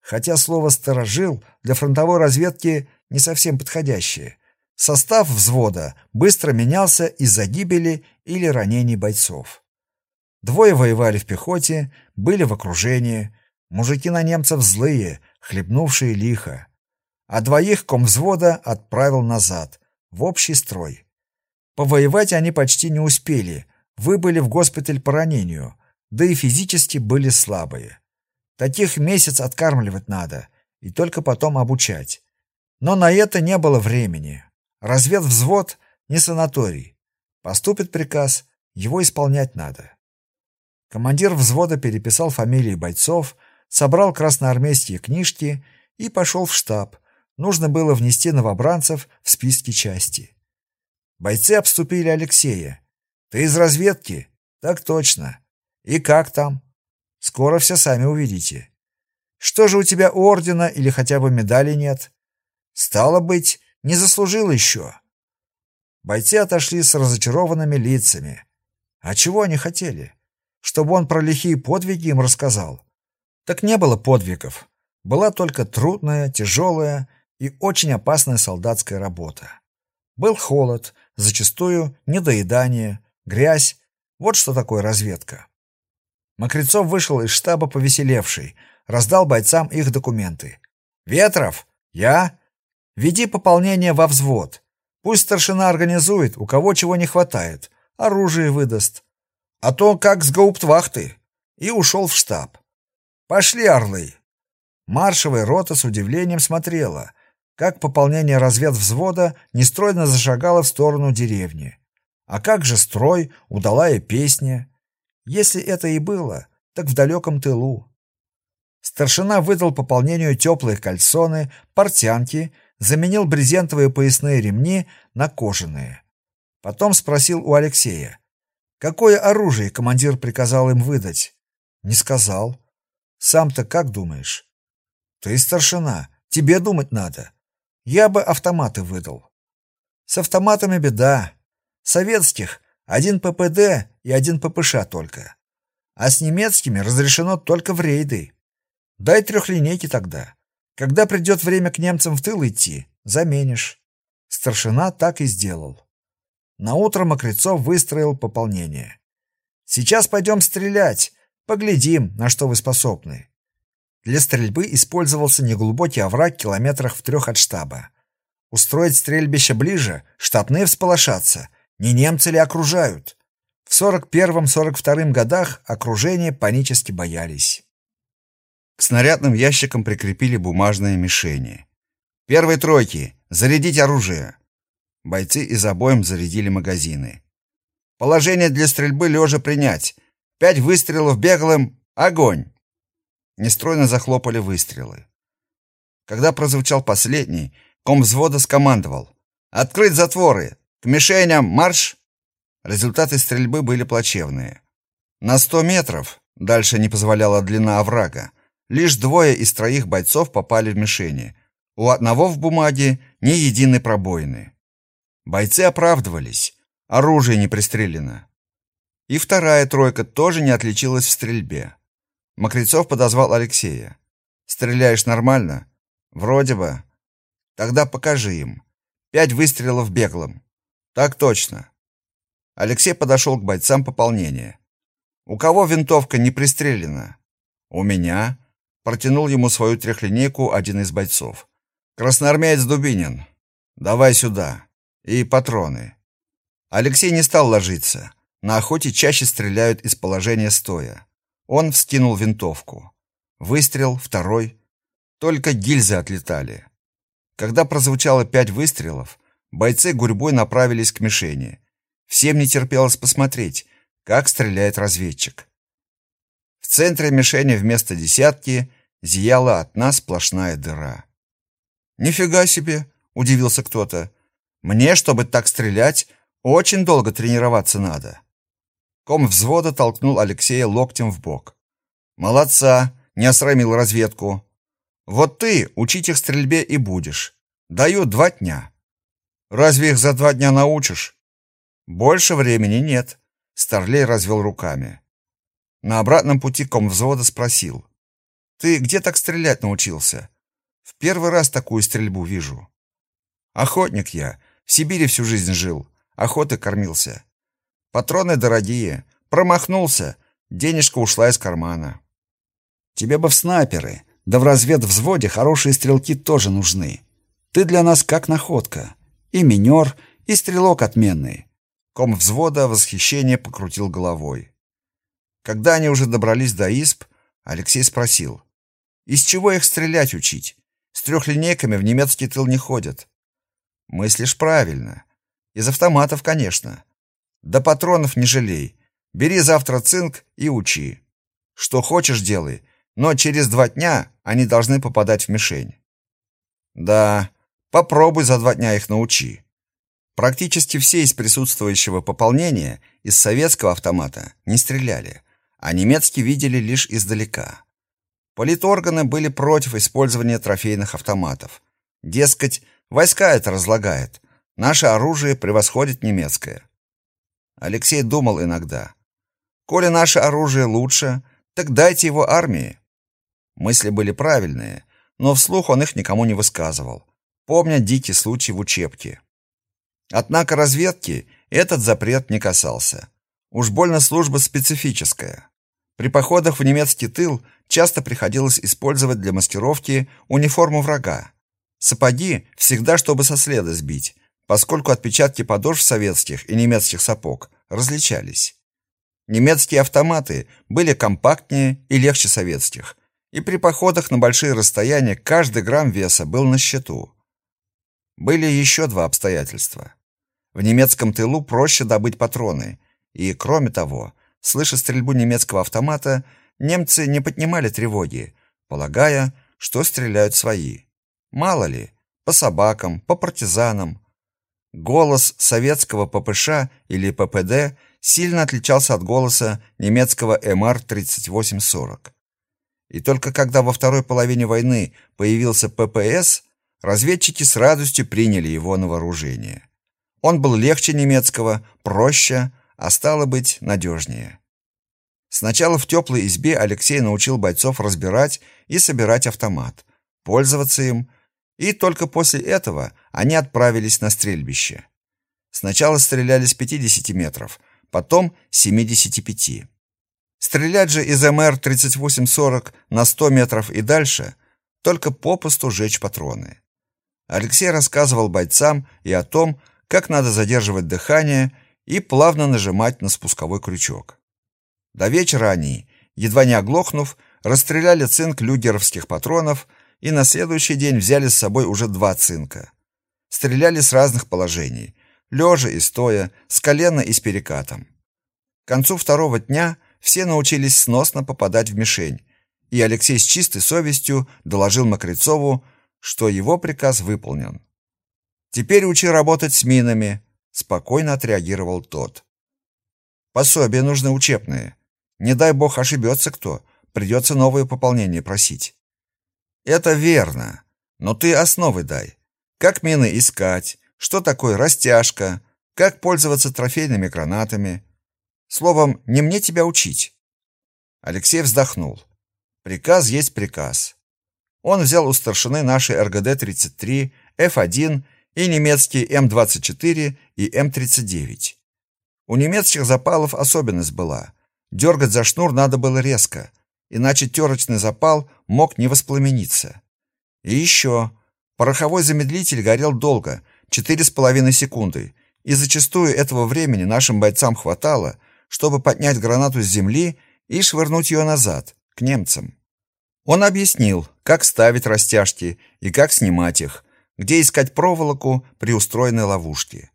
S1: Хотя слово «сторожил» для фронтовой разведки не совсем подходящее. Состав взвода быстро менялся из-за гибели или ранений бойцов. Двое воевали в пехоте, были в окружении. Мужики на немцев злые, хлебнувшие лихо. А двоих комвзвода отправил назад, в общий строй. Повоевать они почти не успели, выбыли в госпиталь по ранению, да и физически были слабые. Таких месяц откармливать надо, и только потом обучать. Но на это не было времени. Разведвзвод не санаторий. Поступит приказ, его исполнять надо. Командир взвода переписал фамилии бойцов, собрал красноармейские книжки и пошел в штаб. Нужно было внести новобранцев в списки части. Бойцы обступили Алексея. «Ты из разведки?» «Так точно. И как там?» «Скоро все сами увидите. Что же у тебя ордена или хотя бы медали нет?» «Стало быть, не заслужил еще. Бойцы отошли с разочарованными лицами. А чего они хотели? Чтобы он про лихие подвиги им рассказал. Так не было подвигов. Была только трудная, тяжелая и очень опасная солдатская работа. Был холод, зачастую недоедание, грязь. Вот что такое разведка. Мокрецов вышел из штаба повеселевший, раздал бойцам их документы. «Ветров! Я? Веди пополнение во взвод. Пусть старшина организует, у кого чего не хватает. Оружие выдаст. А то как с гауптвахты. И ушел в штаб. Пошли, орлы. Маршевая рота с удивлением смотрела, как пополнение разведвзвода нестройно зашагало в сторону деревни. А как же строй, удалая песня? Если это и было, так в далеком тылу. Старшина выдал пополнению теплые кальсоны, портянки, заменил брезентовые поясные ремни на кожаные. Потом спросил у Алексея, какое оружие командир приказал им выдать. Не сказал. Сам-то как думаешь? Ты старшина, тебе думать надо. Я бы автоматы выдал. С автоматами беда. Советских один ППД и один ППШ только. А с немецкими разрешено только в рейды. Дай трехлинейки тогда. Когда придет время к немцам в тыл идти, заменишь. Старшина так и сделал. Наутро Мокрецов выстроил пополнение. «Сейчас пойдем стрелять. Поглядим, на что вы способны». Для стрельбы использовался неглубокий овраг километрах в трех от штаба. Устроить стрельбище ближе, штабные всполошатся. Не немцы ли окружают? В 41-42 годах окружение панически боялись.
S2: К снарядным ящикам прикрепили бумажные мишени. «Первой тройки! Зарядить оружие!» Бойцы из обоим зарядили магазины. «Положение для стрельбы лежа принять. Пять выстрелов беглым. Огонь!» Нестройно захлопали выстрелы. Когда прозвучал последний, ком взвода скомандовал. «Открыть затворы! К мишеням марш!» Результаты стрельбы были плачевные. На сто метров, дальше не позволяла длина оврага, лишь двое из троих бойцов попали в мишени. У одного в бумаге ни единой пробоины. Бойцы оправдывались, оружие не пристрелено. И вторая тройка тоже не отличилась в стрельбе. Мокрецов подозвал Алексея. «Стреляешь нормально?» «Вроде бы». «Тогда покажи им. Пять выстрелов беглым». «Так точно». Алексей подошел к бойцам пополнения. «У кого винтовка не пристрелена?» «У меня». Протянул ему свою трехлинейку один из бойцов. «Красноармеец Дубинин. Давай сюда. И патроны». Алексей не стал ложиться. На охоте чаще стреляют из положения стоя. Он вскинул винтовку. Выстрел, второй. Только гильзы отлетали. Когда прозвучало пять выстрелов, бойцы гурьбой направились к мишени. Всем не терпелось посмотреть, как стреляет разведчик. В центре мишени вместо десятки зияла от нас сплошная дыра. «Нифига себе!» — удивился кто-то. «Мне, чтобы так стрелять, очень долго тренироваться надо». Ком взвода толкнул Алексея локтем в бок. «Молодца! Не осрамил разведку. Вот ты учить их стрельбе и будешь. Даю два дня. Разве их за два дня научишь? Больше времени нет. Старлей развел руками. На обратном пути ком взвода спросил. Ты где так стрелять научился? В первый раз такую стрельбу вижу. Охотник я. В Сибири всю жизнь жил. Охотой кормился. Патроны дорогие. Промахнулся. Денежка ушла из кармана. Тебе бы в снайперы. Да в разведвзводе хорошие стрелки тоже нужны. Ты для нас как находка. И минер, и стрелок отменный. Ком взвода восхищение покрутил головой. Когда они уже добрались до исп, Алексей спросил. «Из чего их стрелять учить? С трехлинейками в немецкий тыл не ходят». «Мыслишь правильно. Из автоматов, конечно. Да патронов не жалей. Бери завтра цинк и учи. Что хочешь делай, но через два дня они должны попадать в мишень. Да, попробуй за два дня их научи. Практически все из присутствующего пополнения из советского автомата не стреляли, а немецкий видели лишь издалека. Политорганы были против использования трофейных автоматов. Дескать, войска это разлагает, наше оружие превосходит немецкое. Алексей думал иногда, коли наше оружие лучше, так дайте его армии. Мысли были правильные, но вслух он их никому не высказывал, помня дикий случай в учебке. Однако разведки этот запрет не касался. Уж больно служба специфическая. При походах в немецкий тыл часто приходилось использовать для маскировки униформу врага. Сапоги всегда чтобы со следа сбить, поскольку отпечатки подошв советских и немецких сапог различались. Немецкие автоматы были компактнее и легче советских, и при походах на большие расстояния каждый грамм веса был на счету. Были еще два обстоятельства. В немецком тылу проще добыть патроны, и, кроме того, слыша стрельбу немецкого автомата, немцы не поднимали тревоги, полагая, что стреляют свои. Мало ли, по собакам, по партизанам. Голос советского ППШ или ППД сильно отличался от голоса немецкого МР-3840. И только когда во второй половине войны появился ППС, разведчики с радостью приняли его на вооружение. Он был легче немецкого, проще, а стало быть, надежнее. Сначала в теплой избе Алексей научил бойцов разбирать и собирать автомат, пользоваться им, и только после этого они отправились на стрельбище. Сначала стреляли с 50 метров, потом с 75. Стрелять же из МР-3840 на 100 метров и дальше – только попусту жечь патроны. Алексей рассказывал бойцам и о том, как надо задерживать дыхание и плавно нажимать на спусковой крючок. До вечера они, едва не оглохнув, расстреляли цинк люгеровских патронов и на следующий день взяли с собой уже два цинка. Стреляли с разных положений, лежа и стоя, с колена и с перекатом. К концу второго дня все научились сносно попадать в мишень, и Алексей с чистой совестью доложил Мокрецову, что его приказ выполнен. «Теперь учи работать с минами», — спокойно отреагировал тот. «Пособия нужны учебные. Не дай бог ошибется кто, придется новое пополнение просить». «Это верно, но ты основы дай. Как мины искать, что такое растяжка, как пользоваться трофейными гранатами. Словом, не мне тебя учить». Алексей вздохнул. «Приказ есть приказ. Он взял у старшины нашей РГД-33, F1 и немецкие М-24 и М-39. У немецких запалов особенность была. Дергать за шнур надо было резко, иначе терочный запал мог не воспламениться. И еще. Пороховой замедлитель горел долго, 4,5 секунды, и зачастую этого времени нашим бойцам хватало, чтобы поднять гранату с земли и швырнуть ее назад, к немцам. Он объяснил, как ставить растяжки и как снимать их, где искать проволоку при устроенной ловушке.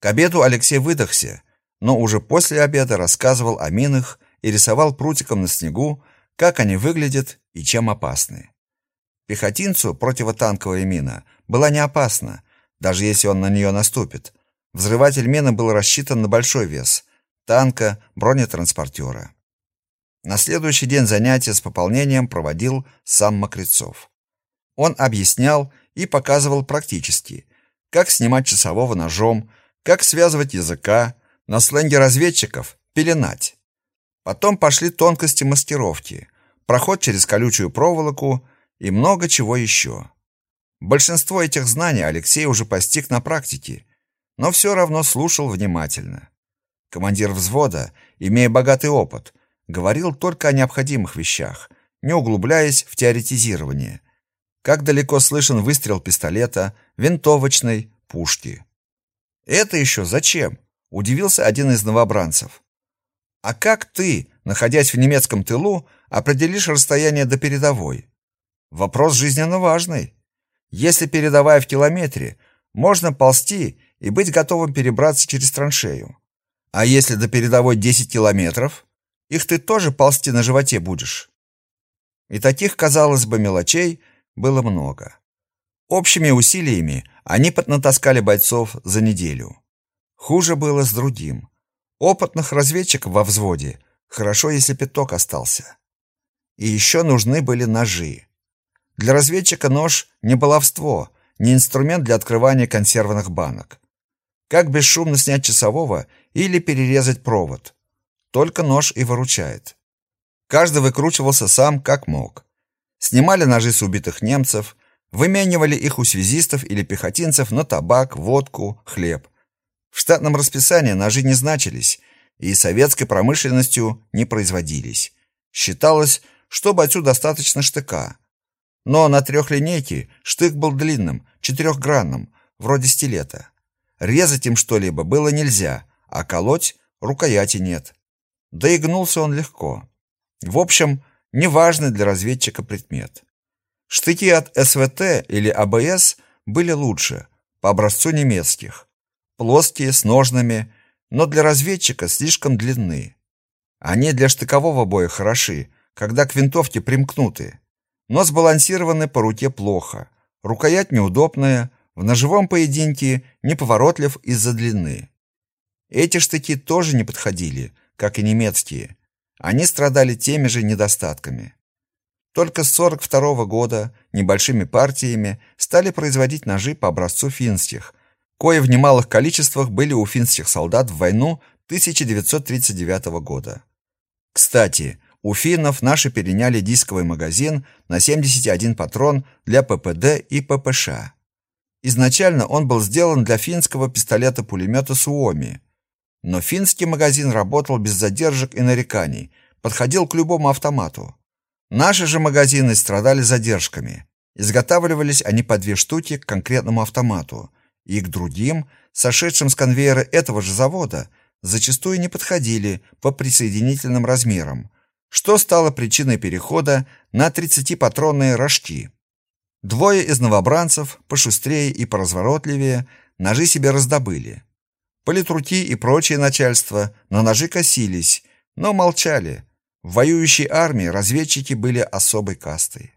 S2: К обеду Алексей выдохся, но уже после обеда рассказывал о минах и рисовал прутиком на снегу, как они выглядят и чем опасны. Пехотинцу противотанковая мина была не опасна, даже если он на нее наступит. Взрыватель мины был рассчитан на большой вес – танка, бронетранспортера. На следующий день занятия с пополнением проводил сам Мокрецов. Он объяснял и показывал практически, как снимать часового ножом, как связывать языка, на сленге разведчиков пеленать. Потом пошли тонкости маскировки, проход через колючую проволоку и много чего еще. Большинство этих знаний Алексей уже постиг на практике, но все равно слушал внимательно. Командир взвода, имея богатый опыт, говорил только о необходимых вещах, не углубляясь в теоретизирование. Как далеко слышен выстрел пистолета, винтовочной, пушки. «Это еще зачем?» – удивился один из новобранцев. «А как ты, находясь в немецком тылу, определишь расстояние до передовой?» Вопрос жизненно важный. Если передовая в километре, можно ползти и быть готовым перебраться через траншею. А если до передовой 10 километров? Их ты тоже ползти на животе будешь. И таких, казалось бы, мелочей было много. Общими усилиями они поднатаскали бойцов за неделю. Хуже было с другим. Опытных разведчиков во взводе хорошо, если пяток остался. И еще нужны были ножи. Для разведчика нож не баловство, не инструмент для открывания консервных банок. Как бесшумно снять часового или перерезать провод. Только нож и выручает. Каждый выкручивался сам, как мог. Снимали ножи с убитых немцев, выменивали их у связистов или пехотинцев на табак, водку, хлеб. В штатном расписании ножи не значились и советской промышленностью не производились. Считалось, что бойцу достаточно штыка. Но на трехлинейке штык был длинным, четырехгранным, вроде стилета. Резать им что-либо было нельзя, а колоть рукояти нет. Да и гнулся он легко. В общем, неважный для разведчика предмет. Штыки от СВТ или АБС были лучше, по образцу немецких. Плоские, с ножными, но для разведчика слишком длинны. Они для штыкового боя хороши, когда к винтовке примкнуты, но сбалансированы по руке плохо. Рукоять неудобная, в ножевом поединке неповоротлив из-за длины. Эти штыки тоже не подходили – как и немецкие. Они страдали теми же недостатками. Только с 42 года небольшими партиями стали производить ножи по образцу финских, кое в немалых количествах были у финских солдат в войну 1939 года. Кстати, у финнов наши переняли дисковый магазин на 71 патрон для ППД и ППШ. Изначально он был сделан для финского пистолета-пулемета Суоми, но финский магазин работал без задержек и нареканий, подходил к любому автомату. Наши же магазины страдали задержками. Изготавливались они по две штуки к конкретному автомату, и к другим, сошедшим с конвейера этого же завода, зачастую не подходили по присоединительным размерам, что стало причиной перехода на 30-патронные рожки. Двое из новобранцев, пошустрее и поразворотливее, ножи себе раздобыли. Политруки и прочее начальство на ножи косились, но молчали. В воюющей армии разведчики были особой кастой.